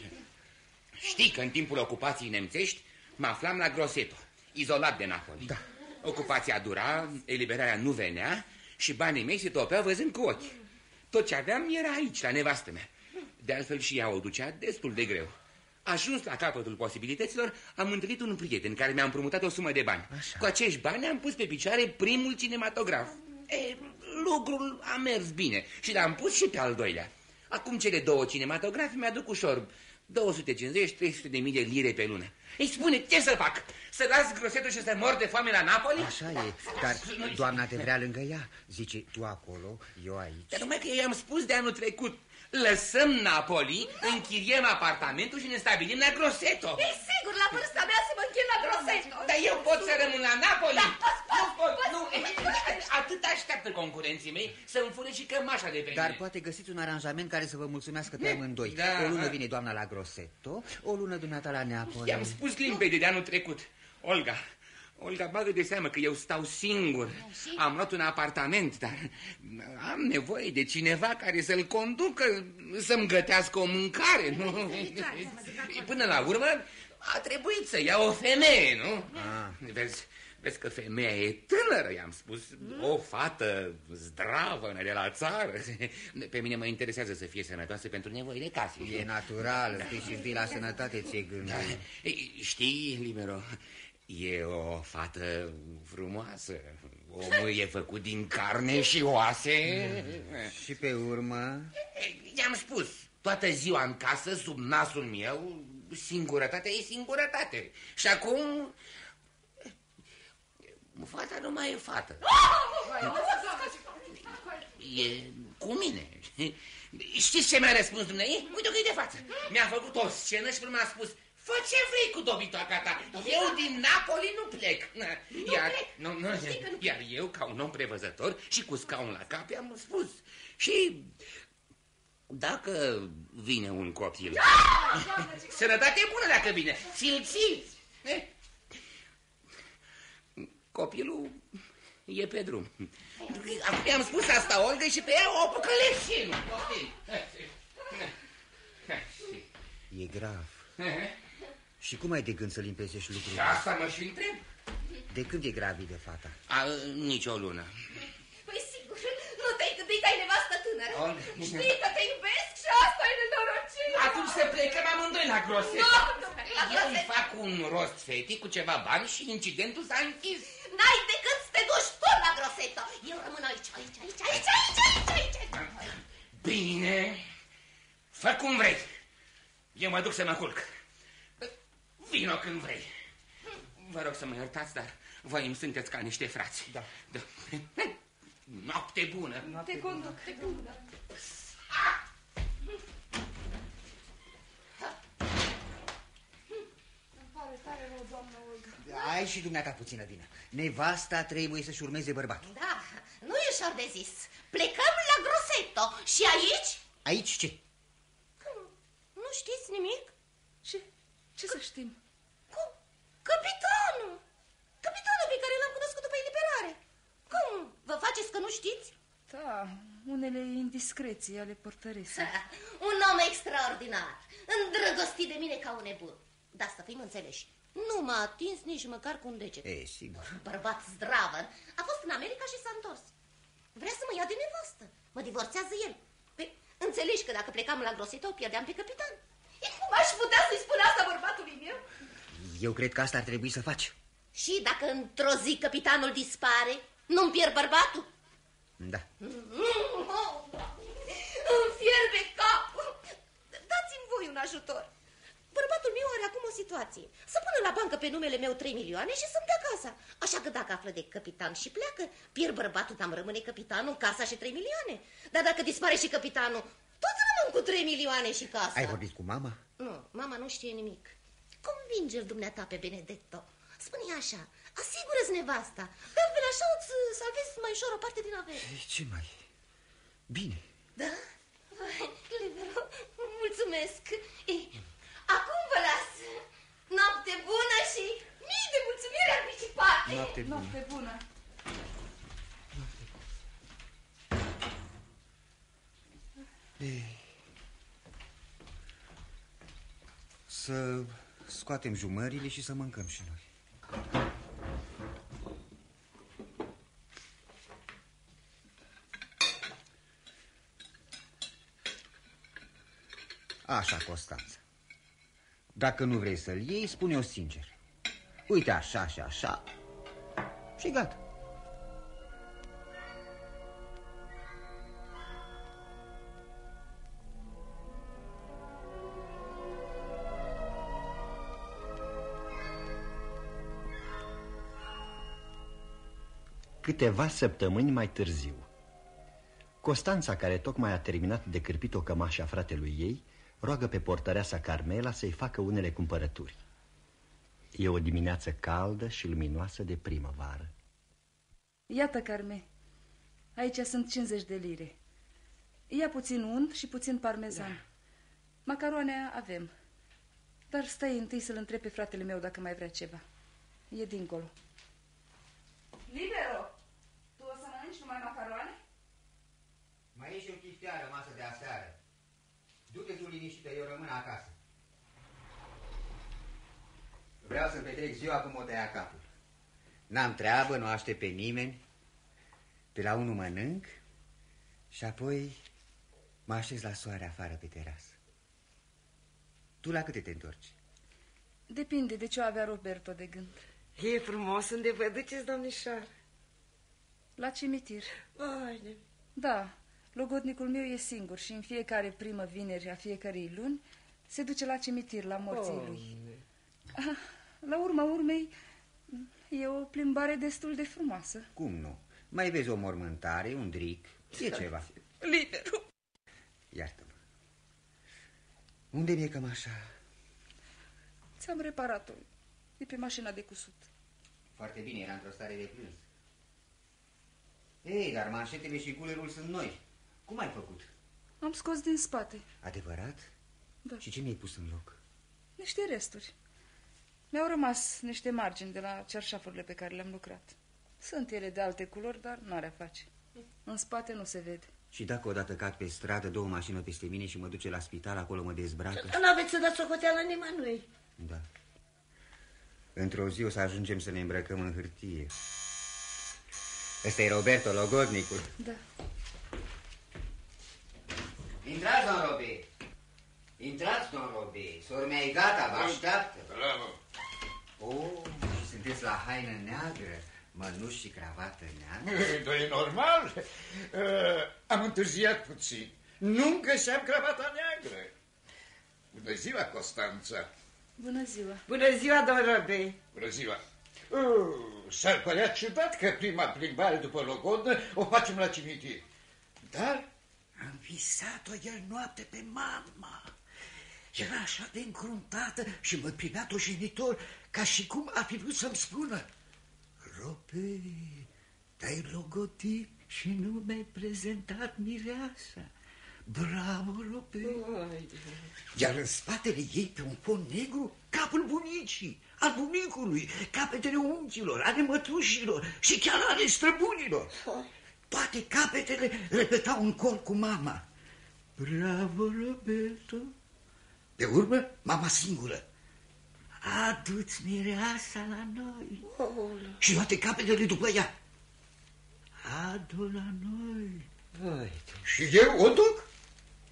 I: știi că în timpul ocupației nemțești mă aflam la Grosseto, izolat de Napoli.
F: Da.
I: Ocupația dura, eliberarea nu venea și banii mei se topeau văzând cu ochi. Tot ce aveam era aici, la nevastă mea. De altfel și ea o ducea destul de greu. Ajuns la capătul posibilităților, am întâlnit un prieten care mi-a împrumutat o sumă de bani.
F: Așa.
I: Cu acești bani am pus pe picioare primul cinematograf. E, lucrul a mers bine și l-am pus și pe al doilea. Acum cele două cinematografe mi-aduc ușor 250-300 de mii de lire pe lună. Ei, spune, ce să fac? Să las grosetul și să mor de foame la Napoli?
F: Așa e, dar doamna te vrea lângă ea. Zice, tu acolo, eu aici.
I: Dar numai că eu i-am spus de anul trecut. Lăsăm Napoli, închiriem apartamentul și ne stabilim la Grosseto.
H: E sigur, la vârsta mea să mă închin la Grosseto.
I: Dar eu pot să rămân la Napoli?
H: Da, poți, poți,
I: nu pot,
H: poți.
I: nu. Atât așteaptă concurenții mei să-mi fure și cămașa de pe
F: Dar
I: mine.
F: poate găsiți un aranjament care să vă mulțumească pe amândoi.
I: Da.
F: O lună vine doamna la Grosseto, o lună dumneata la Neapoli.
I: I-am spus limpede de anul trecut. Olga, Olga, bagă de seamă că eu stau singur. Am luat un apartament, dar am nevoie de cineva care să-l conducă, să-mi gătească o mâncare, nu? Până la urmă a trebuit să iau o femeie, nu?
F: Ah.
I: Vezi, vezi că femeia e tânără, i-am spus, o fată zdravă, de la țară. Pe mine mă interesează să fie sănătoasă pentru nevoile casei.
F: E natural, întâi și întâi la sănătate ți-e gândul.
I: Ei, Știi, Libero, e o fată frumoasă. Omul e făcut din carne și oase.
F: Și pe urmă...
I: Ei, I-am spus, toată ziua în casă, sub nasul meu, singurătatea e singurătate. Și acum... Fata nu mai e fată. E cu mine. Știți ce mi-a răspuns dumneavoastră? Uite că e de față. Mi-a făcut o scenă și până mi-a spus Fă ce vrei cu dobitoaca ta. Eu din Napoli nu plec.
H: Nu
I: iar,
H: plec.
I: Nu, nu,
H: Știi că nu
I: iar eu, ca un om prevăzător și cu scaun la cap, am spus. Și dacă vine un copil... Sănătate bună dacă vine. Ți-l țiți. Eh? Copilul e pe drum. Acum i-am spus asta Olga și pe ea o apucă leșinul.
F: E grav. Și cum ai de gând să limpezești lucrurile?
I: Și asta mă și întreb.
F: De când e gravidă fata?
I: A, nici o lună.
H: Păi sigur, nu te-ai gândit, ai nevastă tânără.
I: Olga.
H: Știi că te iubesc și asta e nenorocire.
I: Atunci să plecăm amândoi la grose.
H: Nu, nu, la
I: Eu îi
H: grose.
I: fac un rost fetii cu ceva bani și incidentul s-a închis.
H: N-ai decât să te duci tu la grosetă. Eu rămân aici, aici, aici, aici, aici, aici, aici.
I: Bine, fă cum vrei. Eu mă duc să mă culc. Vino când vrei. Vă rog să mă iertați, dar voi îmi sunteți ca niște frați. Da. da. Noapte bună.
C: Te conduc, te conduc. Îmi pare tare rău, doamnă Olga.
F: Ai și dumneata puțină vină. Nevasta trebuie să-și urmeze bărbatul.
H: Da, nu e ușor de zis. Plecăm la groseto și aici?
F: Aici ce?
H: Nu știți nimic?
C: Ce? Ce să știm?
H: Cum? Capitanul! Capitanul pe care l-am cunoscut după eliberare. Cum? Vă faceți că nu știți?
C: Da, unele indiscreții ale portăresei.
H: Un om extraordinar, îndrăgostit de mine ca un nebun. Dar să fim înțeleși, nu m-a atins nici măcar cu un deget.
F: E, sigur.
H: Bărbat zdravă, a fost în America și s-a întors. Vrea să mă ia de nevastă. Mă divorțează el. Păi, înțelegi că dacă plecam la Grosito, îl pierdeam pe capitan. E cum aș putea să-i spun asta bărbatului meu?
F: Eu cred că asta ar trebui să faci.
H: Și dacă într-o zi capitanul dispare, nu-mi pierd bărbatul?
F: Da. [laughs]
H: Îmi fierbe capul. Dați-mi voi un ajutor. Bărbatul meu are acum o situație. Să pună la bancă pe numele meu 3 milioane și să-mi dea casa. Așa că dacă află de capitan și pleacă, pierd bărbatul, dar îmi rămâne capitanul, casa și 3 milioane. Dar dacă dispare și capitanul, tot rămân cu 3 milioane și casa.
F: Ai vorbit cu mama?
H: Nu, mama nu știe nimic. Convinge-l dumneata pe Benedetto. Spune-i așa, asigură-ți nevasta. De altfel așa îți salvezi mai ușor o parte din avere.
F: Ce mai? Bine.
H: Da? Vai, Libero, mulțumesc. Ei, acum vă las. Noapte bună și mii de mulțumiri anticipate.
F: Noapte bună.
C: Noapte bună.
F: Ei. Să scoatem jumările și să mâncăm și noi. Așa, Constanță. Dacă nu vrei să-l iei, spune-o sincer. Uite așa și așa și gata.
B: Câteva săptămâni mai târziu Costanța, care tocmai a terminat de cârpit o cămașă a fratelui ei Roagă pe portăreasa Carmela să-i facă unele cumpărături E o dimineață caldă și luminoasă de primăvară
C: Iată, Carme, aici sunt 50 de lire. Ia puțin unt și puțin parmezan. Da. Macaroane avem. Dar stai întâi să-l întreb pe fratele meu dacă mai vrea ceva. E dincolo. Libero, tu o să mănânci numai macaroane?
F: Mai e și o chiftea rămasă de aseară. Du-te tu liniștită, eu rămân acasă. Vreau să petrec ziua cum o tăia capul. N-am treabă, nu aștept pe nimeni. Pe la unul mănânc și apoi mă așez la soare afară pe terasă. Tu la câte te întorci?
C: Depinde de ce o avea Roberto de gând.
D: E frumos unde vă duceți, domnișoară.
C: La cimitir.
D: Vai, de...
C: Da, logodnicul meu e singur și în fiecare primă vineri a fiecarei luni se duce la cimitir la morții
D: Oh,
C: lui. Ah, La urma urmei, e o plimbare destul de frumoasă.
F: Cum nu? Mai vezi o mormântare, un dric, e ceva.
D: Liberu.
F: Iartă-mă. Unde mi-e cămașa?
C: Ți-am reparat-o. E pe mașina de cusut.
F: Foarte bine, era într-o stare de plâns. Ei, dar manșetele și gulerul sunt noi. Cum ai făcut?
C: Am scos din spate.
F: Adevărat?
C: Da.
F: Și ce mi-ai pus în loc?
C: Niște resturi. Mi-au rămas niște margini de la cerșafurile pe care le-am lucrat. Sunt ele de alte culori, dar nu are face. În spate nu se vede.
F: Și dacă odată cad pe stradă, două mașini peste mine și mă duce la spital, acolo mă dezbracă?
D: Nu aveți să dați socoteală nimănui.
F: Da. Într-o zi o să ajungem să ne îmbrăcăm în hârtie. Ăsta e Roberto, logodnicul.
C: Da.
F: Intrați, domn Robe. Intrați, domn Robe. Sor mea e gata, vă așteaptă.
G: Bravo.
F: Oh, și sunteți la haină neagră, mănuși și cravată neagră.
G: Da, [laughs] e normal. Uh, am întârziat puțin. Nu găseam cravata neagră. Bună ziua, Constanța.
C: Bună ziua.
D: Bună ziua, domn Robe.
G: Bună ziua. Uh, S-ar părea ciudat că prima plimbare după logodnă o facem la cimitir. Dar am visat-o ieri noapte pe mama. Era așa de încruntată și mă privea tot jenitor ca și cum a fi vrut să-mi spună Rope, te-ai logodit și nu mi-ai prezentat mireasa. Bravo, Rope! Iar în spatele ei, pe un fond negru, capul bunicii, al bunicului, capetele unchilor, ale mătușilor și chiar ale străbunilor. Toate capetele repetau un cor cu mama. Bravo, Roberto! De urmă, mama singură. Adu-ți mireasa la noi. Și toate capetele după ea. Adu la noi. Și eu o duc.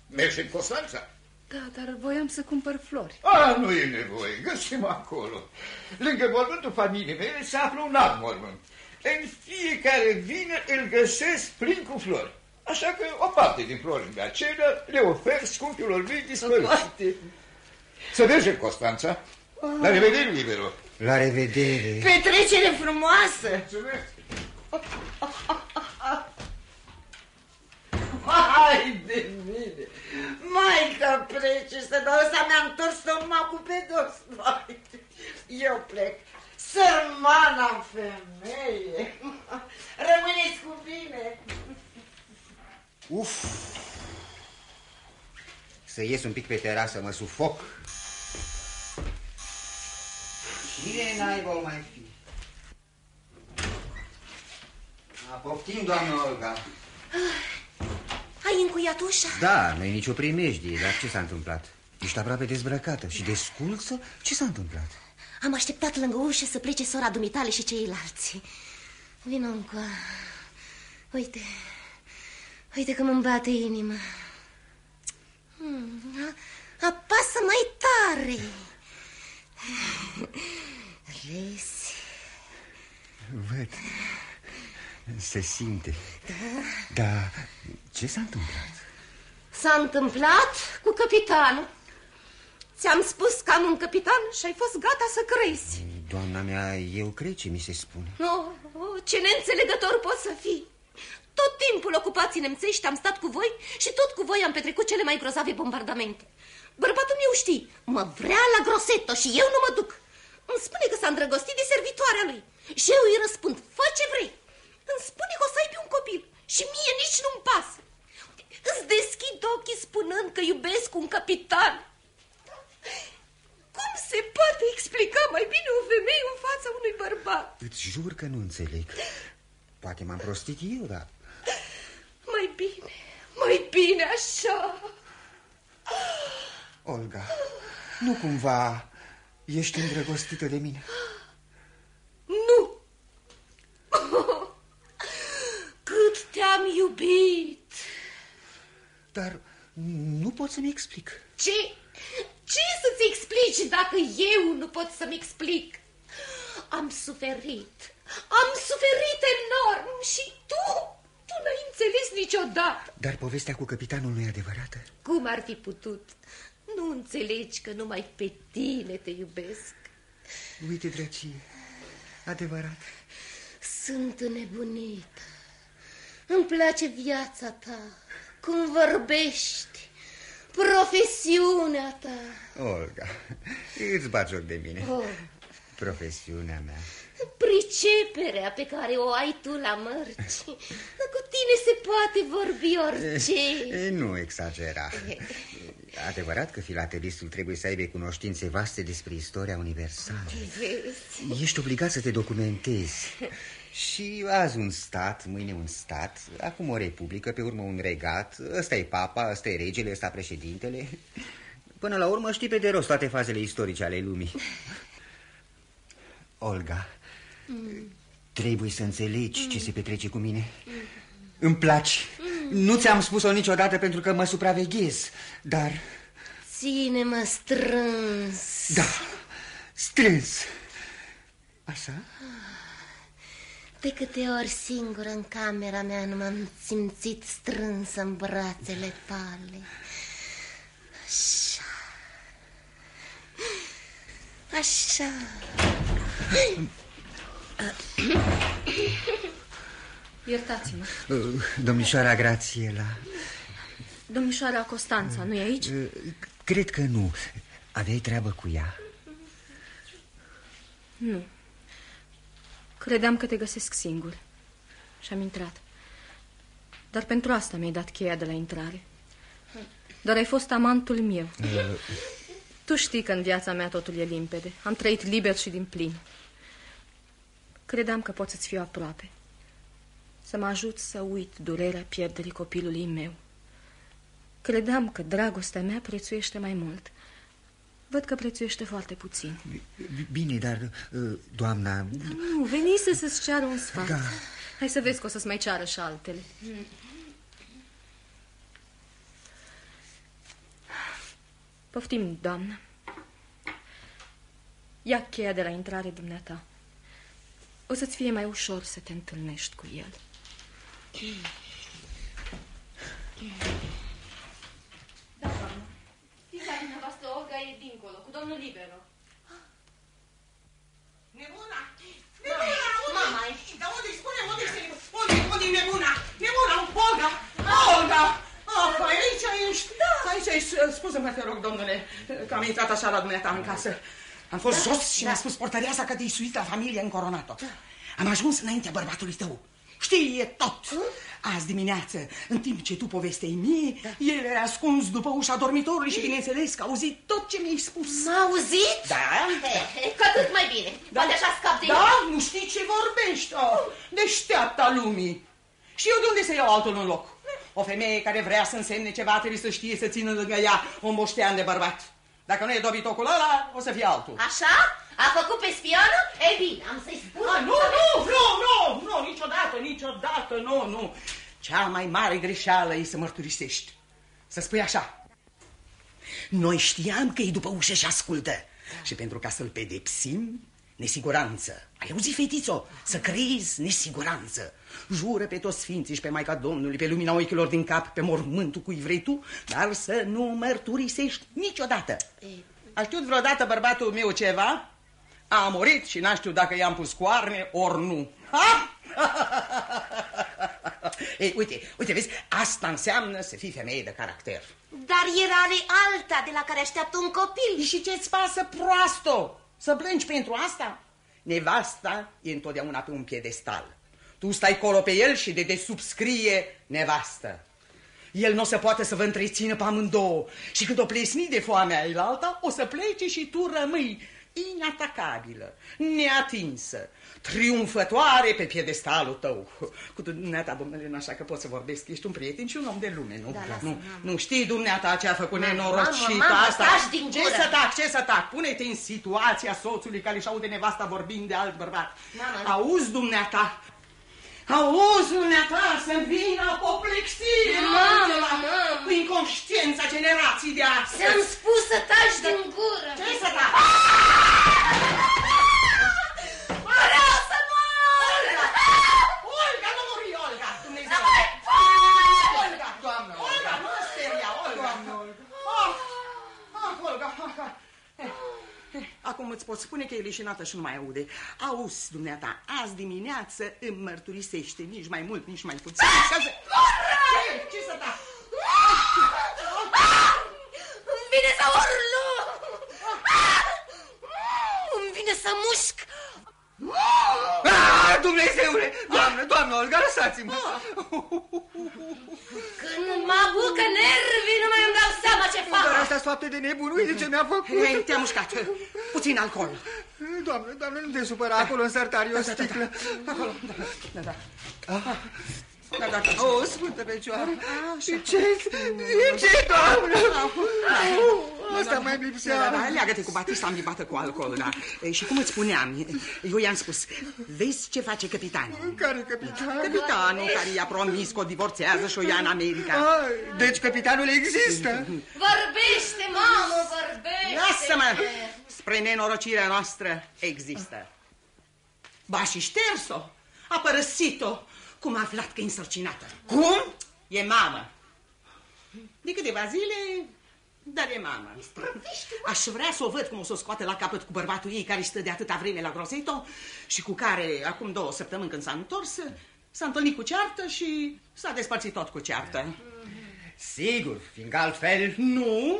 G: Mergi în Constanța.
C: Da, dar voiam să cumpăr flori.
G: A, nu e nevoie, găsim acolo. Lângă mormântul familiei mele se află un alt mormânt. În fiecare vină îl găsesc plin cu flori. Așa că o parte din florile acelea le ofer scumpilor mei dispăruți. Să mergem, Constanța. La revedere, Libero.
F: La revedere.
D: Petrecere frumoasă.
G: Mulțumesc.
D: Hai de mine! Mai că plece să dau ăsta mi-a întors stomacul pe dos. [laughs] Vai, Eu plec. Sărmana femeie! [laughs] Rămâneți cu bine!
F: Uf! Să ies un pic pe terasă, mă sufoc. Cine naiba o mai fi? A, poftim, doamnă Olga.
H: Ai încuiat ușa?
F: Da, nu e nicio primejdie, dar ce s-a întâmplat? Ești aproape dezbrăcată și desculță? Ce s-a întâmplat?
H: Am așteptat lângă ușă să plece sora dumitale și ceilalți. Vino încă. Uite, uite cum îmi bate inima. Hmm, a- apasă mai tare. Rezi.
F: Văd. Se simte. Da. Dar ce s-a întâmplat?
H: S-a întâmplat cu capitanul. Ți-am spus că am un capitan și ai fost gata să crezi.
F: Doamna mea, eu cred ce mi se spune.
H: Oh, oh, ce neînțelegător poți să fii. Tot timpul ocupații nemțești am stat cu voi și tot cu voi am petrecut cele mai grozave bombardamente. Bărbatul meu știi, mă vrea la Grossetto și eu nu mă duc. Îmi spune că s-a îndrăgostit de servitoarea lui. Și eu îi răspund, fă ce vrei. Îmi spune că o să ai pe un copil și mie nici nu-mi pasă. Îți deschid ochii spunând că iubesc un capitan. Cum se poate explica mai bine o femeie în fața unui bărbat?
F: Îți jur că nu înțeleg. Poate m-am prostit eu, dar...
H: Mai bine, mai bine așa.
F: Olga, nu cumva ești îndrăgostită de mine?
H: Nu! Cât te-am iubit!
F: Dar nu pot să-mi explic.
H: Ce? Ce să-ți explici dacă eu nu pot să-mi explic? Am suferit, am suferit enorm și tu, tu n-ai înțeles niciodată.
F: Dar povestea cu capitanul nu e adevărată?
H: Cum ar fi putut? Nu înțelegi că numai pe tine te iubesc.
F: Uite, drăcie, adevărat.
H: Sunt Profesiunea ta.
F: Olga, îți bați joc de mine. Oh. Profesiunea mea.
H: Priceperea pe care o ai tu la mărci. Cu tine se poate vorbi orice.
F: E, nu exagera. Adevărat că filatelistul trebuie să aibă cunoștințe vaste despre istoria universală. Ești obligat să te documentezi. Și azi un stat, mâine un stat, acum o republică, pe urmă un regat, ăsta e papa, ăsta e regele, ăsta președintele. Până la urmă știi pe de rost toate fazele istorice ale lumii. Olga, mm. trebuie să înțelegi mm. ce se petrece cu mine. Mm. Îmi placi. Mm. Nu ți-am spus-o niciodată pentru că mă supraveghez, dar...
H: Ține-mă strâns.
F: Da, strâns. Așa?
H: De câte ori singură în camera mea nu m-am simțit strânsă în brațele tale. Așa. Așa.
E: Iertați-mă.
F: Uh, domnișoara Grațiela.
E: Domnișoara Costanța, nu e aici? Uh,
F: cred că nu. Aveai treabă cu ea?
E: Nu. Credeam că te găsesc singur. Și am intrat. Dar pentru asta mi-ai dat cheia de la intrare. Dar ai fost amantul meu. Uh... [laughs] Tu știi că în viața mea totul e limpede. Am trăit liber și din plin. Credeam că pot să-ți fiu aproape. Să mă ajut să uit durerea pierderii copilului meu. Credeam că dragostea mea prețuiește mai mult. Văd că prețuiește foarte puțin.
F: Bine, dar, uh, doamna...
E: Nu, venise să-ți ceară un sfat. Da. Hai să vezi că o să-ți mai ceară și altele. Poftim, doamnă. Ia cheia de la intrare dumneata. O să-ți fie mai ușor să te întâlnești cu el. Da, doamnă. Fița dumneavoastră, Olga, e dincolo, cu domnul Libero.
J: Nebuna! Nebuna! Mama, dar unde spune, unde este unde, unde nebuna? Nebuna, Olga! Olga! Ah, păi aici ești. Da. Aici ești. Spune-mă, te rog, domnule, că am intrat așa la dumneata în casă. Am fost da, jos și da. mi-a spus portăreasa că te-ai suit la familie încoronată. Da. Am ajuns înaintea bărbatului tău. Știe tot. Azi dimineață, în timp ce tu povestei mie, da. el era ascuns după ușa dormitorului și bineînțeles că a auzit tot ce mi-ai spus.
H: M-a auzit?
J: Da.
H: He, cu atât mai bine. Da. Poate așa scap de
J: Da, el. nu știi ce vorbești. Oh, deșteapta lumii. Și eu de unde să iau altul în loc? O femeie care vrea să însemne ceva trebuie să știe să țină lângă ea un moștean de bărbat. Dacă nu e dobitocul ăla, o să fie altul.
H: Așa? A făcut pe spionă? E bine, am să-i spun.
J: A, nu, nu, nu, nu, nu, niciodată, niciodată, nu, nu. Cea mai mare greșeală e să mărturisești. Să spui așa. Noi știam că e după ușă și ascultă. Și pentru ca să-l pedepsim, nesiguranță. Ai auzit, fetițo? Să crezi nesiguranță. Jură pe toți sfinții și pe Maica Domnului, pe lumina ochilor din cap, pe mormântul cui vrei tu, dar să nu mărturisești niciodată. A știut vreodată bărbatul meu ceva? A murit și n-a știut dacă i-am pus coarne ori nu. Ha? [laughs] Ei, uite, uite, vezi, asta înseamnă să fii femeie de caracter.
H: Dar era alta de la care așteaptă un copil.
J: Și ce-ți pasă proasto? Să plângi pentru asta? Nevasta e întotdeauna pe un piedestal. Tu stai colo pe el și de desubt scrie nevastă. El nu o să poate să vă întrețină pe amândouă. Și când o plesni de foamea ei alta, o să plece și tu rămâi inatacabilă, neatinsă, triumfătoare pe piedestalul tău. Cu dumneata, domnule, așa că pot să vorbesc, ești un prieten și un om de lume, nu?
H: Da, lasă,
J: nu, nu știi dumneata ce a făcut
H: mamă,
J: nenorocita
H: mamă,
J: asta?
H: din
J: ce să tac, ce să tac? Pune-te în situația soțului care își aude nevasta vorbind de alt bărbat.
H: Mamă,
J: Auzi dumneata, Auzi, dumneata, să-mi vină apoplexie,
H: mamă, mamă,
J: cu inconștiența generației de astăzi.
H: Ți-am spus să taci din gură.
J: Ce să taci?
H: Vreau
J: Acum îți pot spune că e leșinată și nu mai aude. Auzi, dumneata, azi dimineață îmi mărturisește nici mai mult, nici mai puțin. Ca. Ce, ce să da?
F: Îmi vine să urlu! Îmi vine să mușc! Ah, Dumnezeule! Doamnă, doamnă Olga, lăsați-mă!
J: Când mă apucă nervii, nu mai îmi dau seama ce fac!
F: Dar asta soapte de nebun, uite ce mi-a făcut!
J: Ei, te-a mușcat, puțin alcool.
F: Doamnă, doamnă, nu te supăra, acolo în sărtar e o sticlă.
J: Acolo, da, da, da. da. Ah.
F: Ah.
J: Da, da, da.
F: O, Sfântă Fecioară! Încet! Încet, doamnă! Asta mai lipsea.
J: Da, da, leagă-te cu Batista ambibată cu alcool, da. E, Și cum îți spuneam, eu i-am spus, vezi ce face capitanul?
F: Care capitan?
J: Capitanul care i-a promis că o divorțează și o ia în America.
F: Ah, deci capitanul există?
J: Vorbește, mamă, vorbește! Lasă-mă! Spre nenorocirea noastră există. Ba și șters-o, a părăsit-o, cum a aflat că e însărcinată. Cum? E mamă. De câteva zile, dar e mamă. Aș vrea să o văd cum o să o scoate la capăt cu bărbatul ei care stă de atâta vreme la Groseto și cu care, acum două săptămâni când s-a întors, s-a întâlnit cu ceartă și s-a despărțit tot cu ceartă.
K: Sigur, fiindcă altfel...
J: Nu.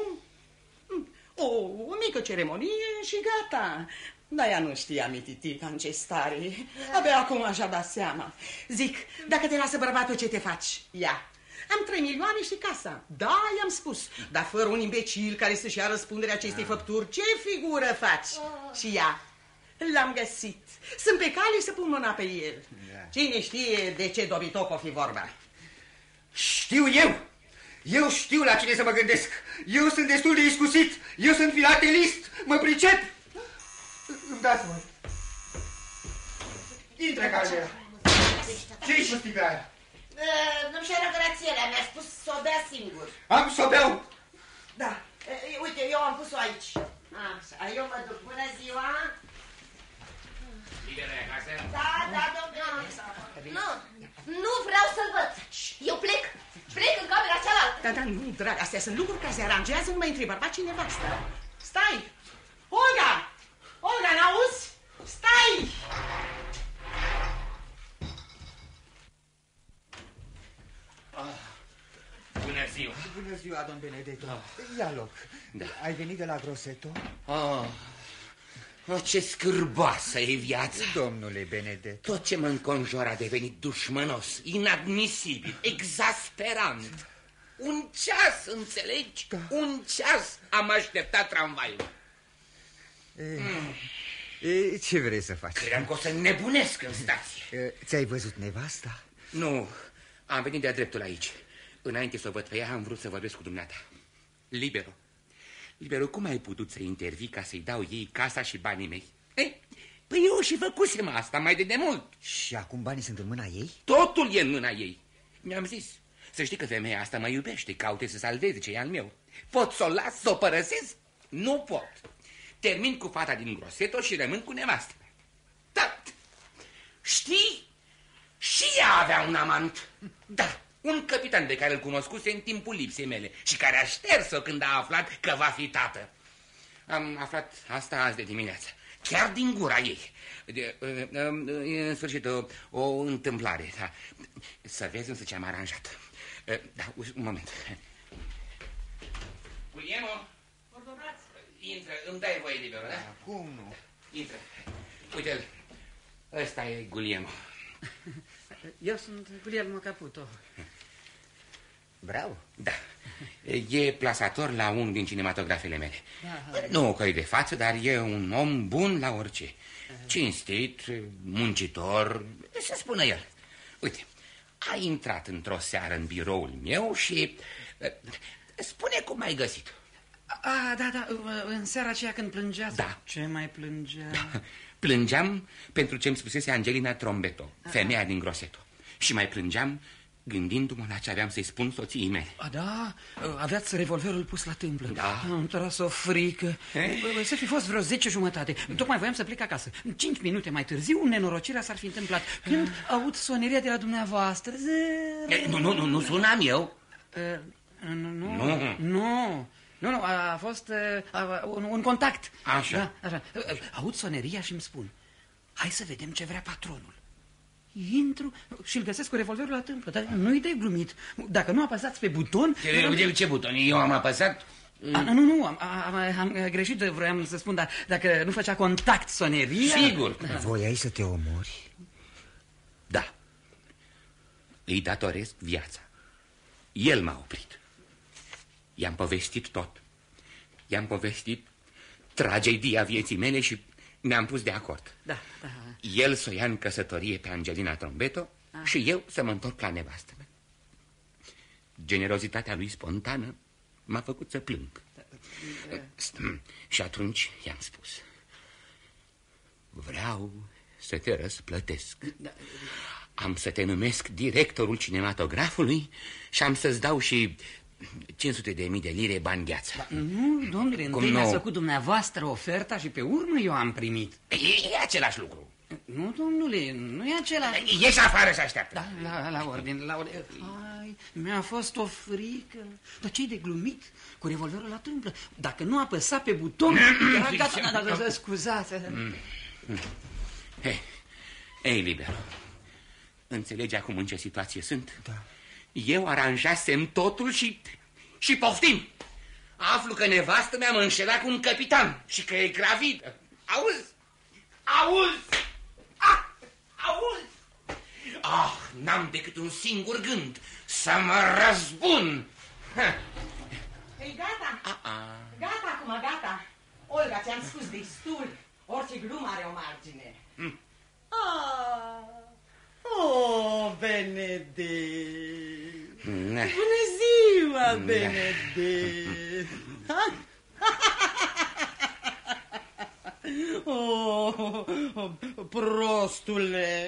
J: O, o mică ceremonie și gata. Dar ea nu știa mititica în ce stare. Abia acum așa dat seama. Zic, dacă te lasă bărbatul, ce te faci? Ia. Am trei milioane și casa. Da, i-am spus. Dar fără un imbecil care să-și ia răspunderea acestei făpturi, ce figură faci? Și ea. L-am găsit. Sunt pe cale să pun mâna pe el. Cine știe de ce dobitoc o fi vorba?
H: Știu eu! Eu știu la cine să mă gândesc. Eu sunt destul de iscusit. Eu sunt filatelist. Mă pricep. Îmi dați-mă. Intră, Carmela. Ce-i cu sticla aia?
D: Domnișoara Grațiela mi-a spus să o bea singur.
H: Am să o beau.
D: Da. E, Uite, eu am pus-o aici. Așa, eu mă duc. Bună ziua.
I: Liberă acasă?
D: Da, da, domnule.
J: Nu, nu vreau să-l văd. Eu plec, plec în camera cealaltă. Da, da, nu, drag, astea sunt lucruri care se aranjează numai între bărbat și nevastă. Stai! Olga! Olga, n-auzi? Stai!
I: Bună ziua!
K: Bună ziua, domn Benedetto. Ia loc.
I: Da.
K: Ai venit de la Groseto?
I: Oh, oh, ce scârboasă e viața!
K: Domnule Benedetto.
I: Tot ce mă înconjoară a devenit dușmănos, inadmisibil, exasperant. Un ceas, înțelegi? Da. Un ceas am așteptat tramvaiul.
K: E, e, ce vrei să faci?
I: Credeam că o să nebunesc în stație.
K: E, Ți-ai văzut nevasta?
I: Nu, am venit de-a dreptul aici. Înainte să o văd pe ea, am vrut să vorbesc cu dumneata. Libero. Libero, cum ai putut să intervii ca să-i dau ei casa și banii mei? Ei, păi eu și făcusem asta mai de demult.
K: Și acum banii sunt în mâna ei?
I: Totul e în mâna ei. Mi-am zis, să știi că femeia asta mă iubește, caute să salveze ce e al meu. Pot să o las, să o părăsesc? Nu pot. Termin cu fata din Groseto și rămân cu nevastă. Da. Știi? Și ea avea un amant. Da, un capitan de care îl cunoscuse în timpul lipsei mele și care a șters-o când a aflat că va fi tată. Am aflat asta azi de dimineață, chiar din gura ei. De, uh, uh, e în sfârșit o, o întâmplare. Da. Să vezi însă ce am aranjat. Uh, Da, un moment. Guglielmo, intră, îmi dai voie liberă, da?
K: Cum nu?
I: Intră. Uite-l, ăsta e Guglielmo. [laughs]
L: Eu sunt Guglielmo Caputo.
K: Bravo.
I: Da. E plasator la unul din cinematografele mele.
L: Aha.
I: Nu că e de față, dar e un om bun la orice. Cinstit, muncitor, să spună el. Uite, a intrat într-o seară în biroul meu și... eh, Spune cum ai găsit.
L: A, da, da, în seara aceea când plângeați.
I: Da.
L: Ce mai plângea?
I: Plângeam pentru ce îmi spusese Angelina Trombeto, femeia din Groseto. Și mai plângeam gândindu-mă la ce aveam să-i spun soției mele.
L: A, da, aveați revolverul pus la tâmplă.
I: Da.
L: Am tras o frică. Bă, Să fi fost vreo zece jumătate. Tocmai voiam să plec acasă. Cinci minute mai târziu, nenorocirea s-ar fi întâmplat. Când aud soneria de la dumneavoastră... Zero...
I: Eh, Nu, nu, nu, nu sunam eu.
L: Uh, nu, nu,
I: Nu.
L: nu, nu, nu, a fost uh, a, un, un contact.
I: Așa.
L: Da, așa. Uh, Aud soneria și îmi spun, hai să vedem ce vrea patronul. Intru și îl găsesc cu revolverul la tâmplă, dar nu-i de glumit. Dacă nu apăsați pe buton...
I: Ce, de ce buton? Eu am apăsat...
L: A, nu, nu, am, am, am greșit, vroiam să spun, dar dacă nu făcea contact soneria...
I: Sigur.
K: Voiai să te omori?
I: Da. îi datoresc viața. El m-a oprit. I-am povestit tot. I-am povestit tragedia vieții mele și ne-am pus de acord.
L: Da, da.
I: El să o ia în căsătorie pe Angelina Trombeto ah. și eu să mă întorc la nevastă mea. Generozitatea lui spontană m-a făcut să plâng. Da, da. Și atunci i-am spus, vreau să te răsplătesc. Da. Am să te numesc directorul cinematografului și am să-ți dau și 500 de mii de lire bani gheață. Da,
L: nu, domnule, Cum întâi mi-ați făcut dumneavoastră oferta și pe urmă eu am primit.
I: E, e același lucru.
L: Nu, domnule, nu e același.
I: Ieși afară să așteaptă.
L: Da, la, la ordine, la ordine. Ai, mi-a fost o frică. Dar ce de glumit? Cu revolverul la tâmplă. Dacă nu apăsa pe buton, era gata. Da, da, da, scuzați.
I: Hei, ei, liber. Înțelegi acum în ce situație sunt?
F: Da.
I: Eu aranjasem totul și... și poftim. Aflu că nevastă mea mă înșela cu un capitan și că e gravidă. Auzi? Auzi? Ah! Auzi? Ah, n-am decât un singur gând. Să mă răzbun.
J: Ei, gata. A -a. Gata acum, gata. Olga, ți-am spus destul. Orice glumă are o margine. Mm. Ah. Oh, Benedict! Bună ziua, Benedict! [laughs] Oh, prostule!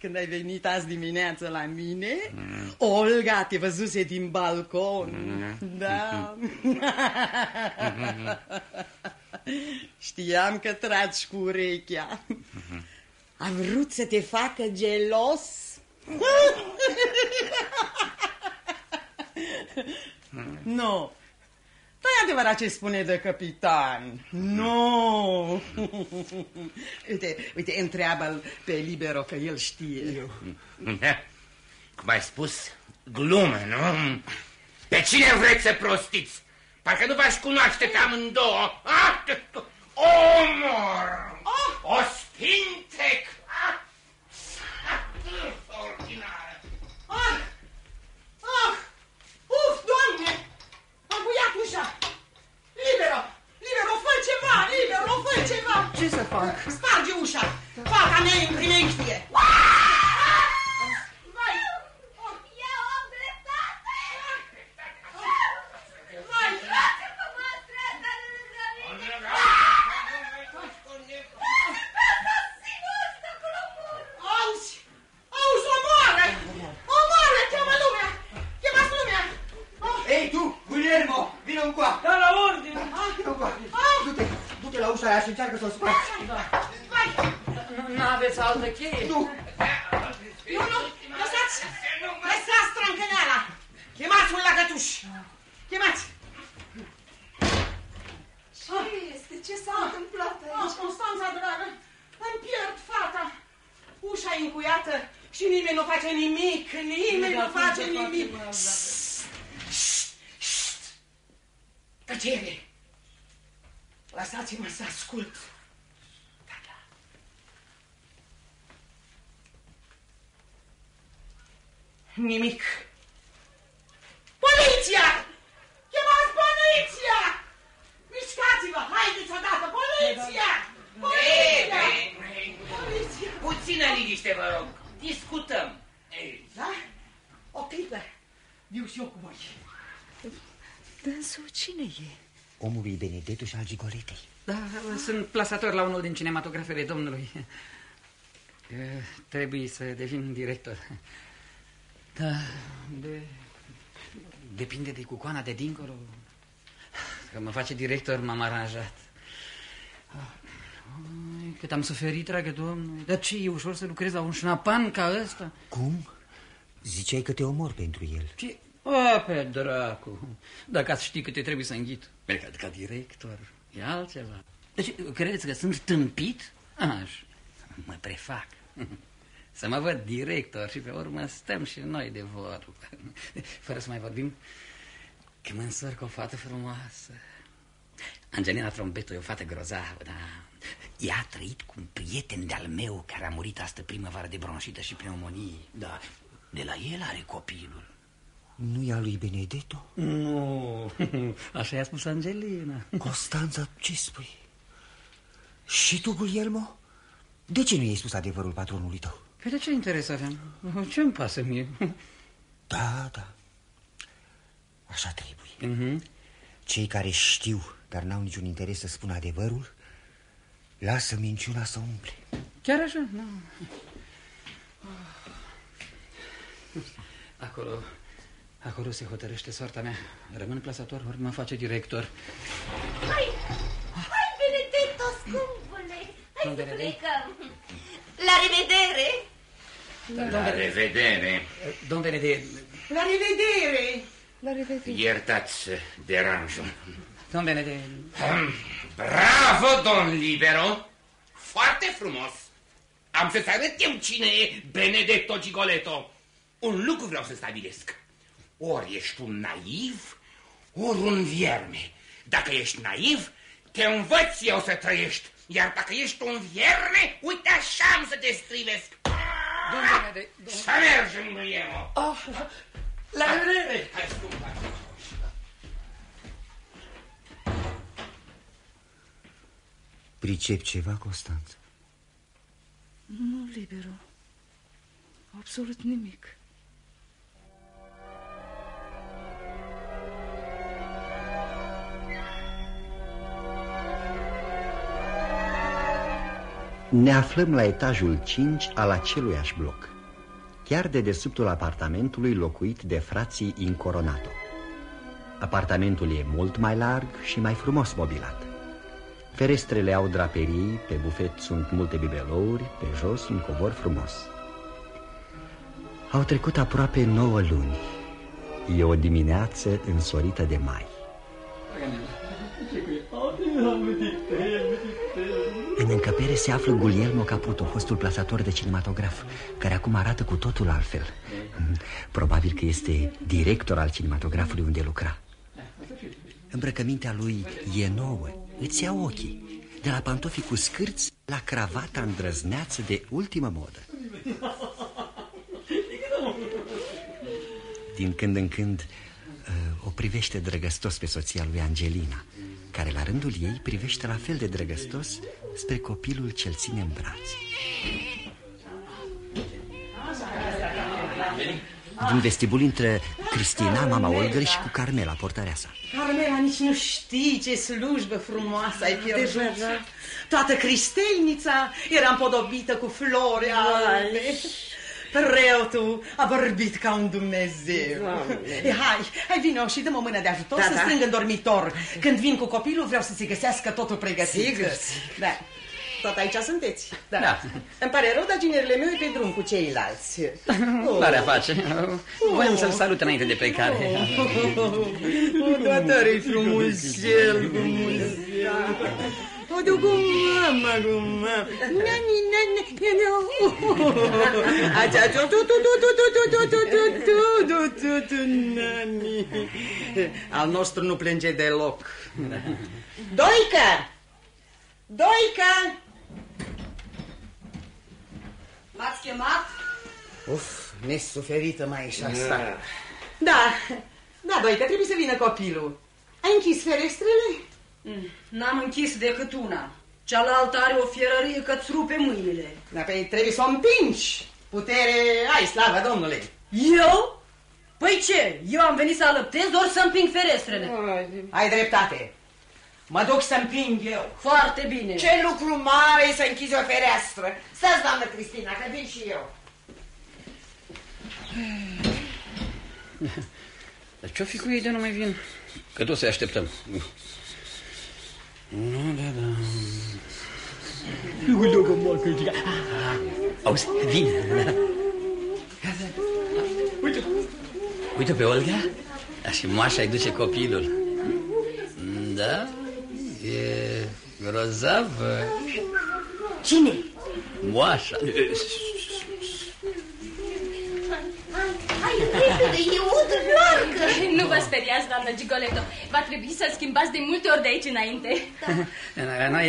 J: Când ai venit azi dimineață la mine, Olga te văzuse din balcon. Da. [laughs] Știam că tragi cu urechea. A vrut să te facă gelos? [laughs] nu. Nu e adevărat ce spune de capitan. Nu. [laughs] uite, uite, întreabă pe Libero că el știe.
I: Da. [laughs] Cum ai spus, glumă, nu? Pe cine vreți să prostiți? Parcă nu v-aș cunoaște pe amândouă. Ah, omor! Oh! O spintec! Ah! Ordinară!
J: Ah! Ah! Uf, doamne! Am buiat ușa! Libero! Libero, fă ceva! Libero, fă ceva!
L: Ce să fac?
J: Sparge ușa! Fata mea e în primeștie! Ah!
L: încearcă să o spargi. Da. Nu aveți altă cheie?
J: Nu. Nu, nu, lăsați, lăsați strâncăneala. Chemați un lăgătuș. Chemați.
C: Ce este? Ce s-a întâmplat aici?
J: Ah, Constanța, dragă, îmi pierd fata. Ușa e încuiată și nimeni nu face nimic, nimeni nu face nimic. Tăcere! Lăsați-mă să ascult. Da, da. Nimic. Poliția! Chemați poliția! Mișcați-vă! Haideți odată! Poliția! Poliția!
I: Poliția! Puțină liniște, vă rog. Discutăm.
J: Da? O clipă. Viu și eu cu voi.
C: Dânsul cine e?
F: Omul lui Benedetto și al Gigoletei.
L: Da, sunt plasator la unul din cinematografele domnului. Trebuie să devin director. Da, de... depinde de cucoana de dincolo. Că mă face director, m-am aranjat. cât am suferit, dragă domnule. Dar ce e ușor să lucrez la un șnapan ca ăsta?
F: Cum? Ziceai că te omor pentru el.
L: Ce? O, pe dracu. Dacă ați ști câte trebuie să înghit. Ca, ca director, e altceva. Deci, credeți că sunt tâmpit? Aș, mă prefac. Să mă văd director și pe urmă stăm și noi de vorbă. Fără să mai vorbim că mă însor cu o fată frumoasă. Angelina Trompeto e o fată grozavă, da. Ea a trăit cu un prieten de-al meu care a murit astă primăvară de bronșită și pneumonie. Da, de la el are copilul.
F: Nu e a lui Benedetto?
L: Nu, [laughs] așa i-a spus Angelina. [laughs]
F: Constanța, ce spui? Și tu, Guglielmo? De ce nu i-ai spus adevărul patronului tău?
L: Păi de ce interes aveam? Ce-mi pasă mie? [laughs]
F: Da, da. Așa trebuie.
L: Uh mhm. -huh.
F: Cei care știu, dar n-au niciun interes să spună adevărul, lasă minciuna să umple.
L: Chiar așa? Nu. Acolo, acolo se hotărăște soarta mea. Rămân plasator, ori mă face director.
H: Hai, hai, Benedetto, scumpule! Hai să plecăm! La revedere!
I: La revedere!
L: Domn Benedetto...
J: La revedere!
C: La revedere!
I: Iertați deranjul.
L: Domn Benedetto...
I: Bravo, domn Libero! Foarte frumos! Am să-ți arăt eu cine e Benedetto Gigoletto. Un lucru vreau să stabilesc. Ori ești un naiv, ori un vierme. Dacă ești naiv, te învăț eu să trăiești. Iar dacă ești un vierme, uite așa am să te strivesc.
L: Domnule de...
I: Să mergem, Guillermo.
J: Oh, la revedere!
I: Hai, scumpa.
F: Pricep ceva, Constanță?
C: Nu, Libero. Absolut nimic.
B: Ne aflăm la etajul 5 al aceluiași bloc, chiar de desubtul apartamentului locuit de frații Incoronato. Apartamentul e mult mai larg și mai frumos mobilat. Ferestrele au draperii, pe bufet sunt multe bibelouri, pe jos un covor frumos. Au trecut aproape 9 luni. E o dimineață însorită de mai. În încăpere se află Guglielmo Caputo, fostul plasator de cinematograf, care acum arată cu totul altfel. Probabil că este director al cinematografului unde lucra. Îmbrăcămintea lui e nouă, îți ia ochii. De la pantofii cu scârți la cravata îndrăzneață de ultimă modă. Din când în când uh, o privește drăgăstos pe soția lui Angelina care la rândul ei privește la fel de drăgăstos spre copilul ce-l ține în brațe. Din vestibul intră Cristina, mama Olga și cu Carmela, portarea sa.
J: Carmela, nici nu știi ce slujbă frumoasă ai pierdut. Toată cristelnița era împodobită cu flori albe. Preotul a vorbit ca un Dumnezeu. E, hai, hai vino și dăm o mână de ajutor da, să da. strâng în dormitor. Când vin cu copilul vreau să se găsească totul pregătit.
C: Sigur.
J: Da. Tot aici sunteți?
L: Da. da.
J: Îmi pare rău, dar ginerile meu e pe drum cu ceilalți.
L: Oh. Mare face. Voiam oh. să-l salut înainte de plecare.
J: Oh, oh, oh, oh, oh, frumușel, frumușel. O du cu mama, cu mama. Nani, nani, nani. tu, tu, tu, tu, tu, tu, tu, tu, tu, tu, tu, tu, tu, nani. Al nostru nu plânge deloc. Doica! Doica!
C: M-ați chemat?
J: Uf, nesuferită mai și asta. Da, da, Doica, trebuie să vină copilul. Ai închis ferestrele?
C: Mm, n-am închis decât una. Cealaltă are o fierărie că-ți rupe mâinile.
J: Da, pe păi trebuie să o împingi. Putere ai, slavă Domnule.
C: Eu? Păi ce? Eu am venit să alăptez, doar să împing ferestrele.
J: Ai dreptate. Mă duc să împing eu.
C: Foarte bine.
J: Ce lucru mare e să închizi o fereastră. Stați, doamnă Cristina, că vin și eu.
L: Dar ce-o fi cu ei de nu mai vin? Că tot să așteptăm. Nu, da, da. Auzi, vine. Uite. Uite pe Olga. Și moașa îi duce copilul. Da? E grozavă.
C: Cine?
L: Moașa.
H: Hai, repede, e o udă
E: Nu vă speriați, doamnă Gigoleto. Va trebui să schimbați de multe ori de aici înainte.
L: Da. Noi,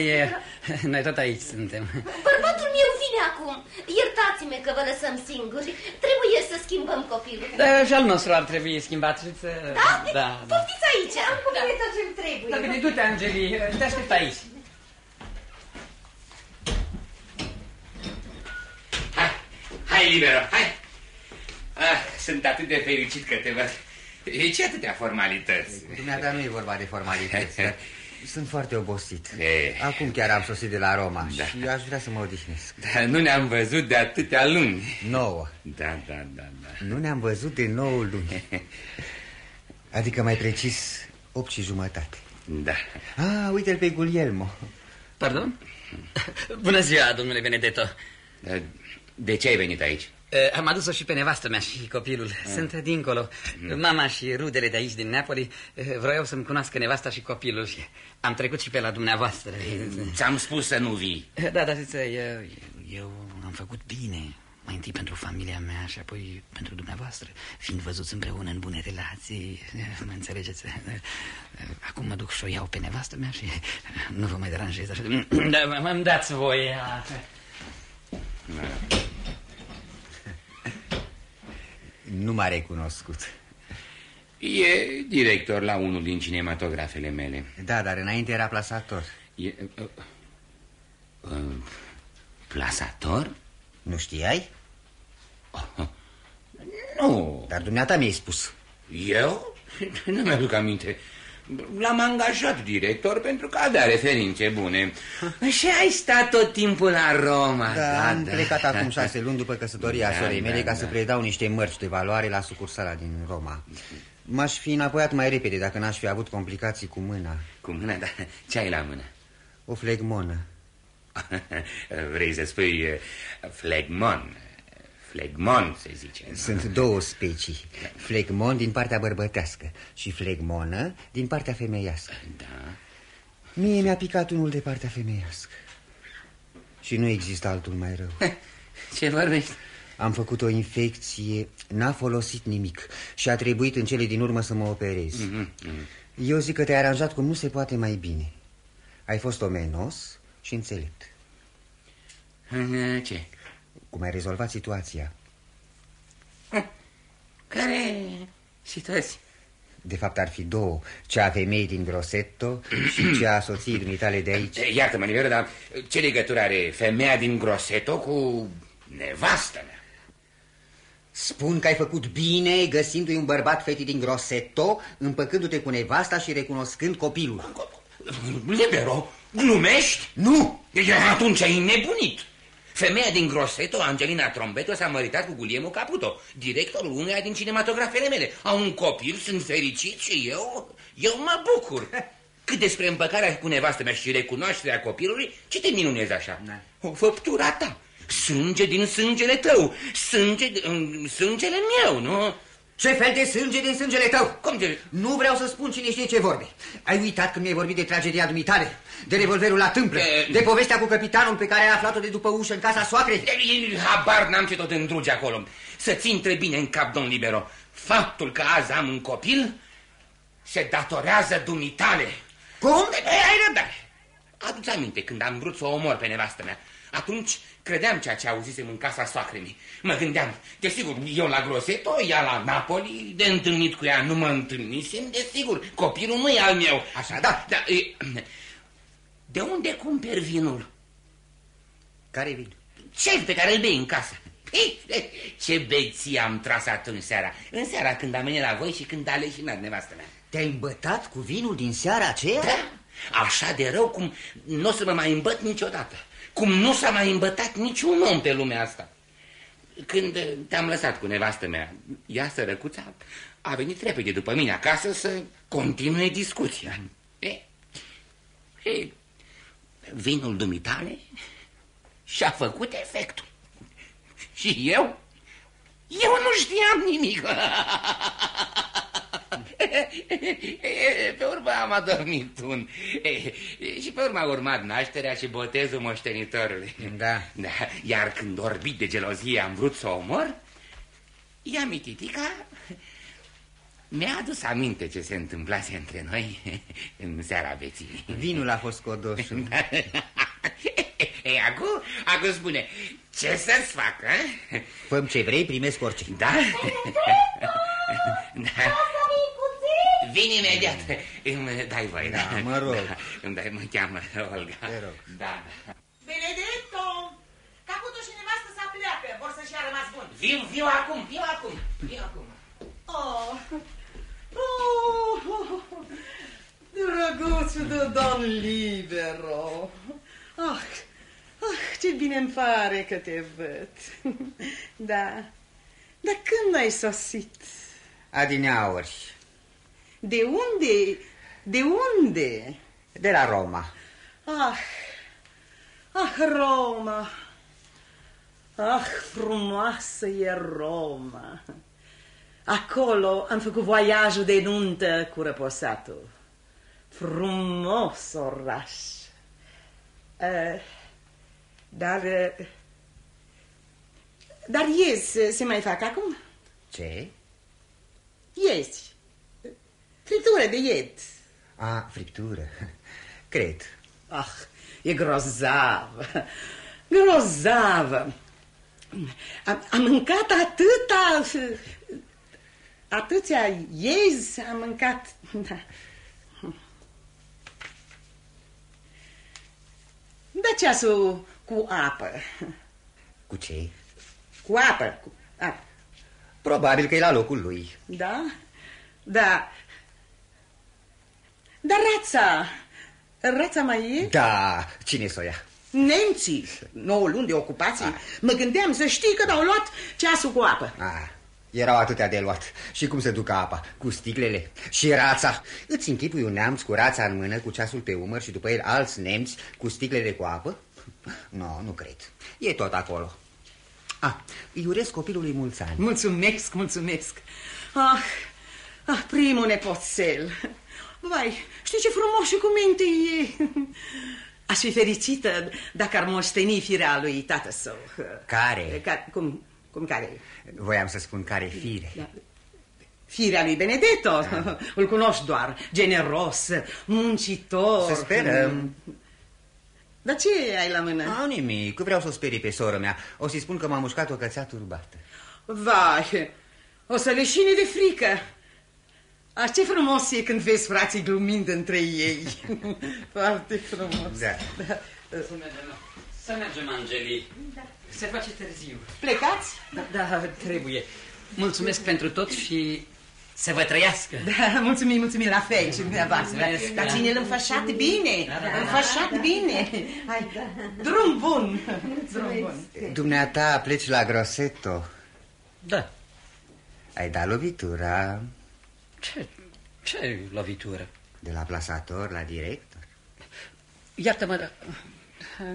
L: noi tot aici suntem.
H: Bărbatul meu vine acum. Iertați-mă că vă lăsăm singuri. Trebuie să schimbăm copilul.
L: Da, și al nostru ar trebui schimbat. Să...
H: Da?
L: Da,
H: da. Poftiți aici. Am da. tot ce trebuie.
L: Da, bine, du-te, Angeli. Te aștept aici.
I: Hai, hai, Libero, hai. Ah, sunt atât de fericit că te văd. E ce atâtea formalități?
F: Dumneata nu e vorba de formalități, [laughs] sunt foarte obosit. E... Acum chiar am sosit de la Roma da. și aș vrea să mă odihnesc.
I: Da, nu ne-am văzut de atâtea luni.
F: Nouă.
I: Da, da, da, da.
F: Nu ne-am văzut de nouă luni. [laughs] Adică mai precis, opt și jumătate.
I: Da.
F: Ah, uite-l pe Guglielmo.
L: Pardon? Bună ziua, domnule Benedetto.
I: De ce ai venit aici?
L: Uh, am adus-o și pe nevastă mea și copilul. Mm. Sunt dincolo. Mm. Mama și rudele de aici, din Napoli, uh, vreau să-mi cunoască nevasta și copilul. Și am trecut și pe la dumneavoastră.
I: Ți-am spus să nu vii.
L: Da, dar zice, eu, eu am făcut bine. Mai întâi pentru familia mea și apoi pentru dumneavoastră. Fiind văzuți împreună în bune relații, mă înțelegeți? Acum mă duc și o iau pe nevastă mea și nu vă mai deranjez așa. [clears throat] Da, mă dați voie. Da.
F: Nu m-a recunoscut.
I: E director la unul din cinematografele mele.
F: Da, dar înainte era plasator.
I: E, uh, uh, plasator?
F: Nu știai?
I: Uh, nu.
F: Dar dumneata mi-ai spus.
I: Eu? Nu mi-aduc aminte. L-am angajat director pentru că avea referințe bune. Și ai stat tot timpul la Roma.
F: Da, da am da. plecat acum șase luni după căsătoria [laughs] da, sorei mele da, ca da. să predau niște mărci de valoare la sucursala din Roma. M-aș fi înapoiat mai repede dacă n-aș fi avut complicații cu mâna.
I: Cu mâna? Da. Ce ai la mână?
F: O flegmonă. [laughs]
I: Vrei să spui uh, flegmon? Flegmon, se zice.
F: Sunt două specii. Flegmon din partea bărbătească și flegmonă din partea femeiască.
I: Da.
F: Mie mi-a picat unul de partea femeiască. Și nu există altul mai rău.
I: Ce vorbești?
F: Am făcut o infecție, n-a folosit nimic și a trebuit în cele din urmă să mă operez. Mm -hmm. Eu zic că te-ai aranjat cum nu se poate mai bine. Ai fost omenos și înțelept.
I: Ce?
F: Cum ai rezolvat situația?
I: Care situație?
F: De fapt ar fi două, cea a femeii din Grossetto și [clears throat] cea a soției dumitale de aici.
I: Iartă-mă, Nivero, dar ce legătură are femeia din Grossetto cu nevastă mea?
F: Spun că ai făcut bine găsindu-i un bărbat fetii din Grossetto, împăcându-te cu nevasta și recunoscând copilul.
I: Libero, glumești?
F: Nu!
I: Atunci ai nebunit. Femeia din Grosseto, Angelina Trombeto, s-a măritat cu Guglielmo Caputo, directorul uneia din cinematografele mele. Au un copil, sunt fericit și eu, eu mă bucur. [laughs] Cât despre împăcarea cu nevastă mea și recunoașterea copilului, ce te minunezi așa? Da. O făptura ta, sânge din sângele tău, sânge din sângele meu, nu?
F: Ce fel de sânge din sângele tău?
I: Cum de...
F: Nu vreau să spun cine știe ce vorbe. Ai uitat când mi-ai vorbit de tragedia dumitare? De revolverul la tâmplă? De, de povestea cu capitanul pe care ai aflat-o de după ușă în casa soacrei?
I: Habar n-am ce tot îndruge acolo. Să-ți intre bine în cap, domn Libero. Faptul că azi am un copil se datorează dumitale.
F: Cum?
I: Ai răbdare. Adu-ți aminte când am vrut să o omor pe nevastă mea. Atunci credeam ceea ce auzisem în casa soacrei Mă gândeam, desigur, eu la Groseto, ea la Napoli, de întâlnit cu ea nu mă întâlnisem, desigur, copilul nu e al meu.
F: Așa, da.
I: da e, [clears throat] de unde cumperi vinul?
F: Care vin?
I: Cel pe care îl bei în casă. Ei, [laughs] ce beții am tras atunci seara. În seara când am venit la voi și când a leșinat nevastă mea.
F: Te-ai îmbătat cu vinul din seara aceea?
I: Da, așa de rău cum nu o să mă mai îmbăt niciodată. Cum nu s-a mai îmbătat niciun om pe lumea asta. Când te-am lăsat cu nevastă mea, ea sărăcuța, a venit repede după mine acasă să continue discuția. E, e, vinul dumitale și-a făcut efectul. Și eu? Eu nu știam nimic. [laughs] [laughs] Pe urmă am adormit un... Și pe urmă a urmat nașterea și botezul moștenitorului.
F: Da.
I: da. Iar când orbit de gelozie am vrut să o omor, ea mititica Mi-a adus aminte ce se întâmplase între noi [laughs] în seara veții.
F: Vinul a fost codoșul. [laughs]
I: Ei, acum, acum spune, ce să-ți fac, a?
F: Făm ce vrei, primesc orice.
I: Da? da. Vin imediat. Îmi dai voi,
F: da? Da, mă rog. Da.
I: Îmi dai, mă cheamă Olga.
F: Te rog.
I: Da.
H: Benedetto! Caputo și nevastă să pleacă, vor să-și a rămas bun.
I: Viu, viu acum, viu acum, viu acum.
J: Oh, oh, drăguțul de Don Libero. Ah, ah, ce bine îmi pare că te văd. Da, dar când ai sosit?
F: Adineauri.
J: De unde? De unde?
F: De la Roma.
J: Ah, ah, Roma. Ah, frumoasă e Roma. Acolo am făcut voiajul de nuntă cu răposatul. Frumos oraș. Uh, dar... Uh, dar ies se mai fac acum?
F: Ce?
J: Ies. Friptură de ied.
F: A, friptură. Cred.
J: Ah, e grozav. Grozav. Am, am mâncat atâta... Atâția iezi am mâncat... Da. Da ceasul cu apă.
F: Cu ce?
J: Cu apă. Cu apă.
F: Probabil că e la locul lui.
J: Da? Da. Dar rața... Rața mai e?
F: Da, cine să o ia?
J: Nemții, nouă luni de ocupație. Ah. Mă gândeam să știi că au luat ceasul cu apă.
F: Ah. Erau atâtea de luat. Și cum se ducă apa? Cu sticlele și rața. Îți închipui un neamț cu rața în mână, cu ceasul pe umăr și după el alți nemți cu sticlele cu apă? [laughs] Nu, no, nu cred. E tot acolo. Ah, îi urez copilului mulți ani.
J: Mulțumesc, mulțumesc. Ah, ah primul nepoțel. Vai, știi ce frumos și cu minte e? [laughs] Aș fi fericită dacă ar moșteni firea lui tată său.
F: Care?
J: Ca, cum, cum care?
F: Voiam să spun care fire. Da.
J: Firea lui Benedetto, da. [laughs] îl cunoști doar, generos, muncitor.
F: Să sperăm.
J: Dar ce ai la mână?
F: Nu, nimic, vreau să o sperii pe soră mea. O să-i spun că m-a mușcat o cățea turbată.
J: Vai, o să leșine de frică. Aș, ce frumos e când vezi frații glumind între ei. [laughs] Foarte frumos.
F: Da.
L: da. Să mergem, să mergem Angeli. Da. Se face târziu.
J: Plecați?
L: Da, da, trebuie. Mulțumesc pentru tot și să vă trăiască.
J: Da, mulțumim, mulțumim la fel și dumneavoastră. Dar da. ține-l înfășat bine, da, da, înfășat da, bine. Hai, drum bun. Drum bun.
F: Dumneata pleci la Grosseto.
L: Da.
F: Ai dat lovitura?
L: Ce, ce lovitură?
F: De la plasator la director?
L: Iartă-mă, dar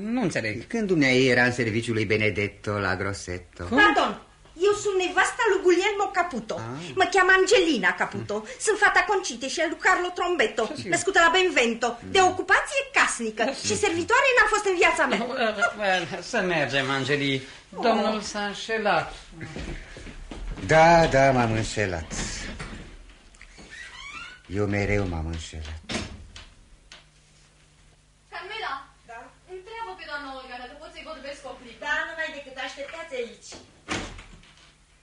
L: nu înțeleg.
F: Când dumneai era în serviciul lui Benedetto la Grosseto?
H: Cum? Pardon, eu sunt nevasta lui Guglielmo Caputo. Ah. Mă cheamă Angelina Caputo. Mm. Sunt fata Concite și al lui Carlo Trombetto, născută la Benvento, de mm. ocupație casnică și servitoare n-am fost în viața mea.
L: Să mergem, Angeli. Domnul oh. s-a înșelat.
F: Da, da, m-am înșelat. Eu mereu m-am înșelat.
E: Carmela, da? întreabă pe doamna Olga dacă poți să-i vorbesc o clipă.
H: Da, numai decât așteptați aici.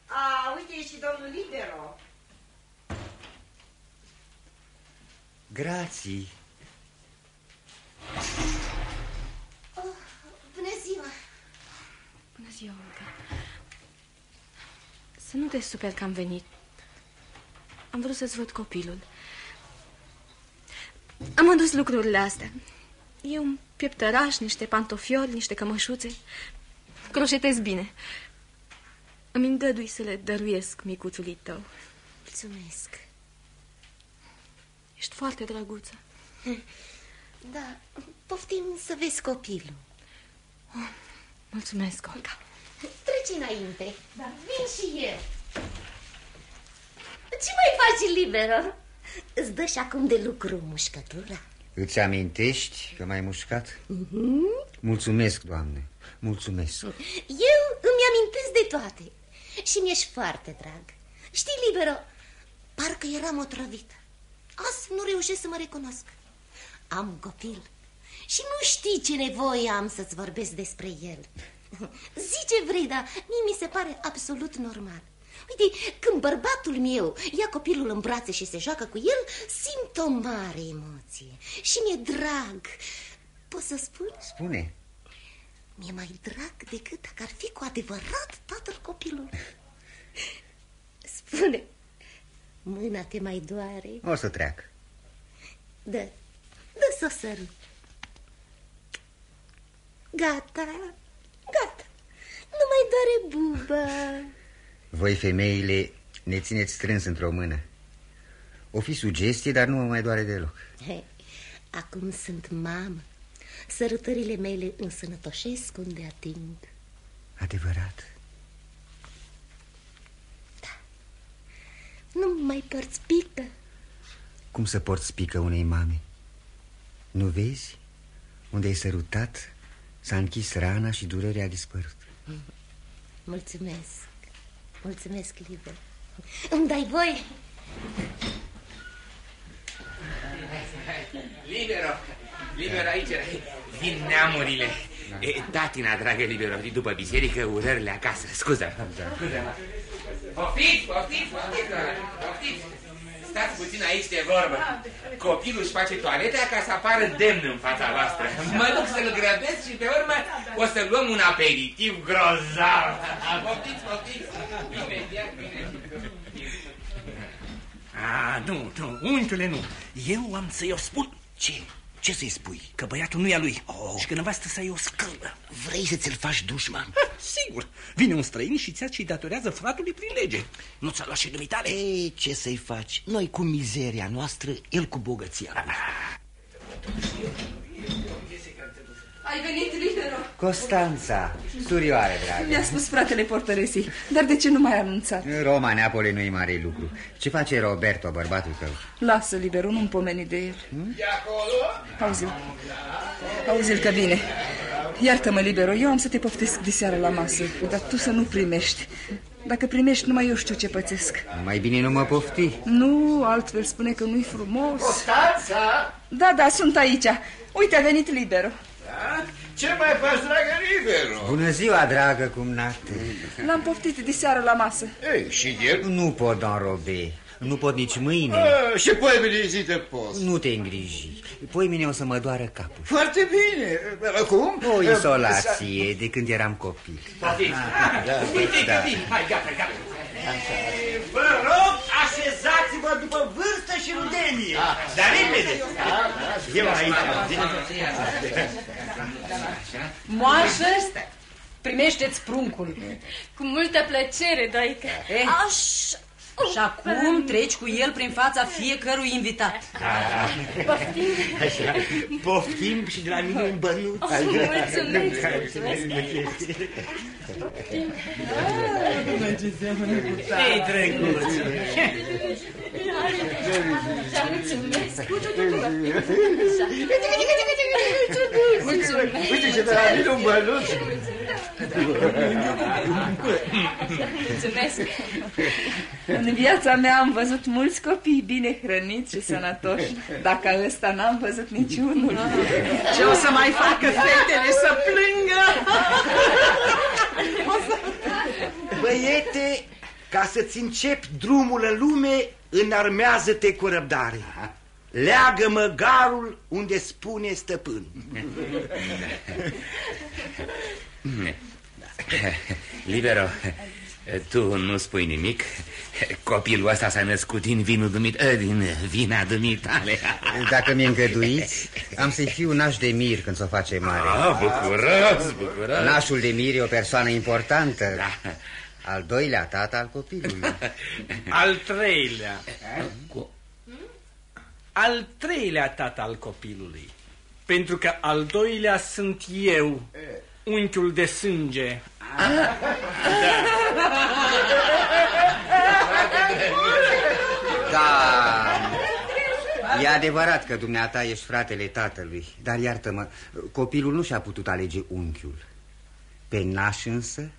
H: A, uite, e și domnul Libero.
F: Grații.
H: Oh, bună ziua.
E: Bună ziua, Olga. Să nu te super că am venit. Am vrut să-ți văd copilul. Am adus lucrurile astea. E un pieptăraș, niște pantofiori, niște cămășuțe. Croșetez bine. Îmi îngădui să le dăruiesc micuțului tău.
H: Mulțumesc.
E: Ești foarte drăguță. [laughs]
H: Da, poftim să vezi copilul.
E: Oh, mulțumesc, Olga.
H: Treci înainte. Da. Vin și eu. Ce mai faci liberă? Îți dă și acum de lucru mușcătura?
F: Îți amintești că m-ai mușcat? Uh mhm. -huh. Mulțumesc, doamne, mulțumesc
H: Eu îmi amintesc de toate Și mi-ești foarte drag Știi, Libero, Parcă eram otrăvită. Azi nu reușesc să mă recunosc. Am copil și nu știi ce nevoie am să-ți vorbesc despre el. [laughs] Zice vrei, dar mie mi se pare absolut normal. Uite, când bărbatul meu ia copilul în brațe și se joacă cu el, simt o mare emoție și mi-e drag. Poți să spun?
F: Spune.
H: Mi-e mai drag decât dacă ar fi cu adevărat tatăl copilului. Spune, mâna te mai doare?
F: O să treacă.
H: Dă, dă să sărut. Gata, gata. Nu mai doare buba.
F: Voi, femeile, ne țineți strâns într-o mână. O fi sugestie, dar nu mă mai doare deloc.
H: He, acum sunt mamă. Sărutările mele însănătoșesc unde ating.
F: Adevărat?
H: Da. Nu mai porți pică.
F: Cum să porți pică unei mame? Nu vezi? Unde ai sărutat, s-a închis rana și durerea a dispărut.
H: Mulțumesc. Mulțumesc, liber. Îmi dai voi?
I: Libero, libero aici, vin neamurile. E, tatina, dragă Libero, după biserică, urările acasă. Scuză. Scuză. Poftiți, poftiți, poftiți, poftiți. Stați puțin aici de vorbă. Copilul își face toaleta ca să apară demn în fața voastră. Mă duc să-l grăbesc și pe urmă o să luăm un aperitiv grozav. Poftiți, poftiți. Imediat, bine.
J: A, nu, nu, unchiule, nu. Eu am să-i o spun.
M: Ce? Ce să-i spui?
J: Că băiatul nu e a lui oh. și că nevastă să-i o scârbă.
M: Vrei să ți-l faci dușman?
J: Ha, sigur. Vine un străin și ți-a ce datorează fratului prin lege. Nu ți-a luat și dumitale?
M: Ei, ce să-i faci? Noi cu mizeria noastră, el cu bogăția. Ah.
C: Ai venit, Libero?
F: Constanța, surioare, dragă.
C: Mi-a spus fratele portăresii, dar de ce nu m-ai anunțat?
F: În Roma, Neapole nu-i mare lucru. Ce face Roberto, bărbatul tău?
C: Lasă, Libero, nu-mi pomeni de el.
G: Hmm? E acolo?
C: Auzi-l. Auzi-l că vine. Iartă-mă, Libero, eu am să te poftesc de seară la masă, dar tu să nu primești. Dacă primești, numai eu știu ce pățesc.
F: Mai bine nu mă pofti.
C: Nu, altfel spune că nu-i frumos.
G: Constanța?
C: Da, da, sunt aici. Uite, a venit Libero.
G: Da? Ce mai faci, dragă Libero?
F: Bună ziua, dragă cumnate.
C: L-am poftit de seară la masă.
G: Ei, și el?
F: Nu pot, don Robe. Nu pot nici mâine.
G: A, și poi mine zi de post.
F: Nu te îngriji. Poi mine o să mă doară capul.
G: Foarte bine. Cum?
F: O izolație de când eram copil.
I: Poftiți.
G: Da,
I: Uite
G: da.
I: că vin. Hai, gata, gata.
M: Vă rog, așezați-vă după vârstă și rudenie. Dar repede. Eu aici.
C: Moașă, primește-ți pruncul.
E: Cu multă plăcere, Doică.
N: Eh.
E: Aș...
N: Și acum treci cu el prin fața fiecărui invitat.
E: Poftim.
M: Așa. Poftim și de la mine un bănuț.
E: Oh, mulțumesc, mulțumesc.
J: Ei, drăguț.
E: Așa, mulțumesc. Mulțumesc.
G: Uite ce de la mine un bănuț.
E: Mulțumesc.
C: În viața mea am văzut mulți copii bine hrăniți și sănătoși. Dacă ăsta n-am văzut niciunul.
J: Ce o să mai facă fetele să plângă?
M: Băiete, ca să-ți începi drumul în lume, înarmează-te cu răbdare. Leagă măgarul unde spune stăpân. [laughs]
I: Libero, tu nu spui nimic. Copilul ăsta s-a născut din vinul dumit, ă, din vina dumitale.
F: Dacă mi îngăduiți, am să-i fiu naș de mir când s-o face mare.
I: Ah, bucuros, bucuros.
F: Nașul de mir e o persoană importantă. Da. Al doilea tată al copilului. [laughs]
J: Al treilea. Al treilea tată al copilului. Pentru că al doilea sunt eu, unchiul de sânge.
F: Da, e adevărat că dumneata ești fratele tatălui, dar iartă-mă, copilul nu și-a putut alege unchiul. Pe naș însă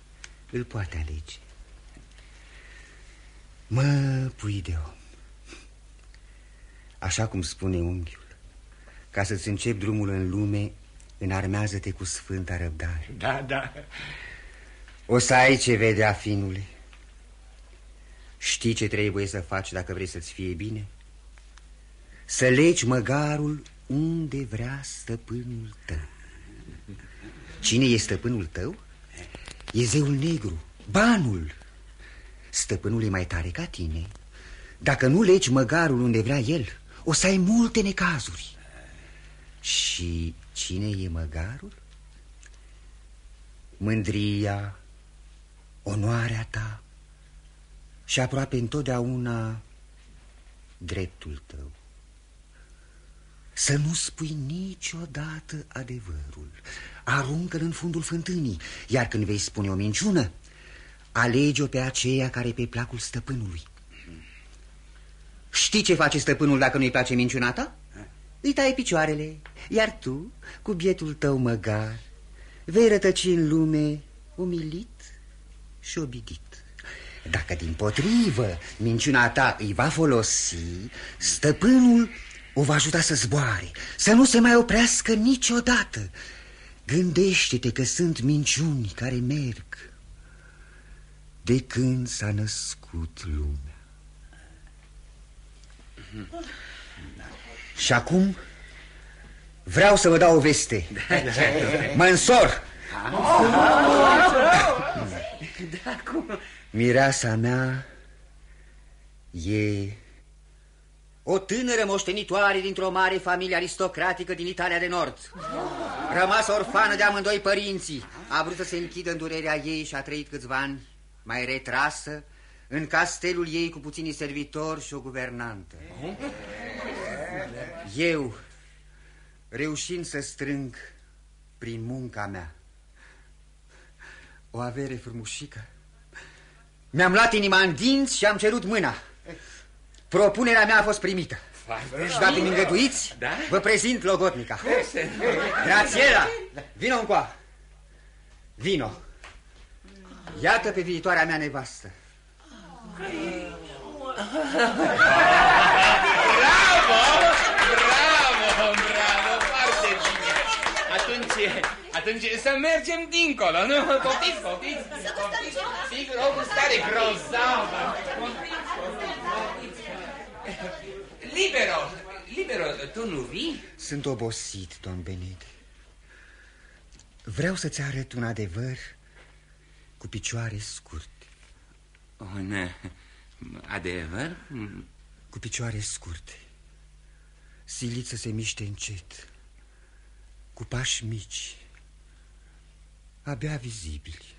F: îl poate alege. Mă, pui de om, Așa cum spune unghiul, ca să-ți încep drumul în lume, înarmează-te cu sfânta răbdare.
G: Da, da.
F: O să ai ce vedea, finule. Știi ce trebuie să faci dacă vrei să-ți fie bine? Să legi măgarul unde vrea stăpânul tău. Cine e stăpânul tău? E zeul negru, banul. Stăpânul e mai tare ca tine. Dacă nu legi măgarul unde vrea el, o să ai multe necazuri. Și cine e măgarul? Mândria, onoarea ta și aproape întotdeauna dreptul tău. Să nu spui niciodată adevărul. Aruncă-l în fundul fântânii, iar când vei spune o minciună, alege-o pe aceea care pe placul stăpânului. Știi ce face stăpânul dacă nu-i place minciuna ta? Îi tai picioarele, iar tu, cu bietul tău măgar, vei rătăci în lume umilit și obidit. Dacă din potrivă minciuna ta îi va folosi, stăpânul o va ajuta să zboare, să nu se mai oprească niciodată. Gândește-te că sunt minciuni care merg de când s-a născut lumea. Și acum vreau să vă dau o veste. [laughs] Mă însor.
I: Da, cum?
F: Mireasa mea e o tânără moștenitoare dintr-o mare familie aristocratică din Italia de Nord. Rămasă orfană de amândoi părinții, a vrut să se închidă în durerea ei și a trăit câțiva ani mai retrasă în castelul ei cu puțini servitori și o guvernantă. Eu, reușind să strâng prin munca mea o avere frumușică, mi-am luat inima în dinți și am cerut mâna. Propunerea mea a fost primită. Și dacă mi îngăduiți, da? vă prezint logotnica. Grațiela, vino încoa. Vino. Iată pe viitoarea mea nevastă.
I: Bravo! Bravo, bravo, foarte bine. Atunci, atunci să mergem dincolo, nu? Poftiți, poftiți, poftiți. Sigur, o gustare grozavă. Libero, Libero, tu nu vii?
F: Sunt obosit, domn Bened. Vreau să-ți arăt un adevăr cu picioare scurte.
I: Un adevăr?
F: Cu picioare scurte. Silit să se miște încet. Cu pași mici. Abia vizibili.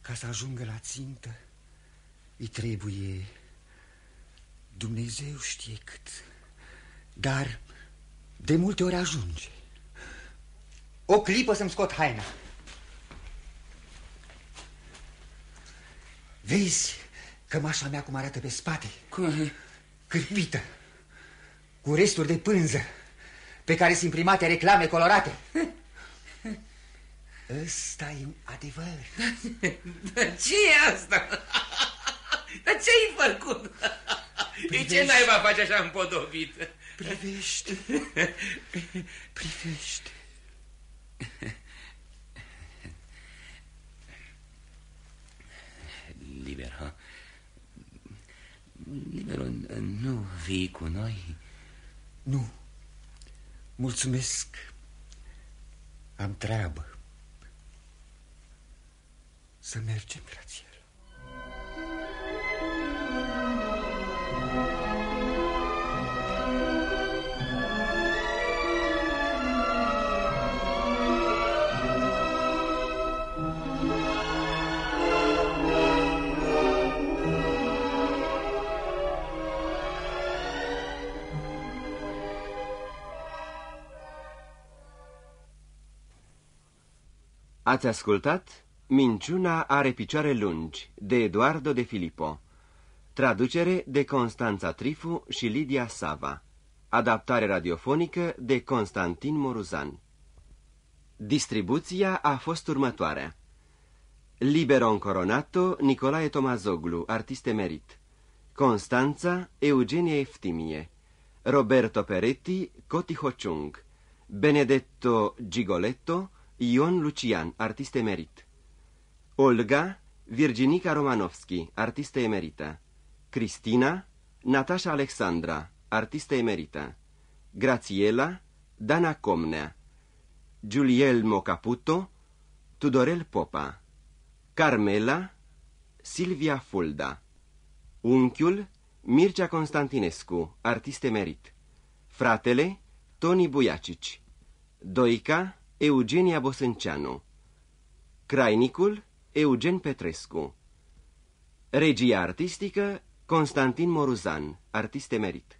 F: Ca să ajungă la țintă, îi trebuie... Dumnezeu știe cât. Dar de multe ori ajunge. O clipă să-mi scot haina. Vezi cămașa mea cum arată pe spate?
I: Cum?
F: Cârpită, cu resturi de pânză, pe care sunt imprimate reclame colorate. Ăsta e un adevăr.
I: Dar ce e asta? Dar ce-ai făcut? Privește. Ce n-ai va face așa împodobit?
F: Privește. Privește.
I: Libero. Libero, nu vii cu noi?
F: Nu. Mulțumesc. Am treabă. Să mergem, grație.
O: Ați ascultat Minciuna are picioare lungi de Eduardo de Filippo. Traducere de Constanța Trifu și Lidia Sava. Adaptare radiofonică de Constantin Moruzan. Distribuția a fost următoarea. Libero Coronato Nicolae Tomazoglu, artist emerit Constanța Eugenia Eftimie. Roberto Peretti Coti Hociung Benedetto Gigoletto Ion Lucian, artist emerit. Olga Virginica Romanovski, artistă emerită Cristina Natasha Alexandra, artistă emerită Grațiela Dana Comnea. Giulielmo Caputo Tudorel Popa. Carmela Silvia Fulda. Unchiul Mircea Constantinescu, artist emerit. Fratele Toni Buiacici. Doica Eugenia Bosânceanu. Crainicul Eugen Petrescu. Regia artistică Constantin Moruzan, artist emerit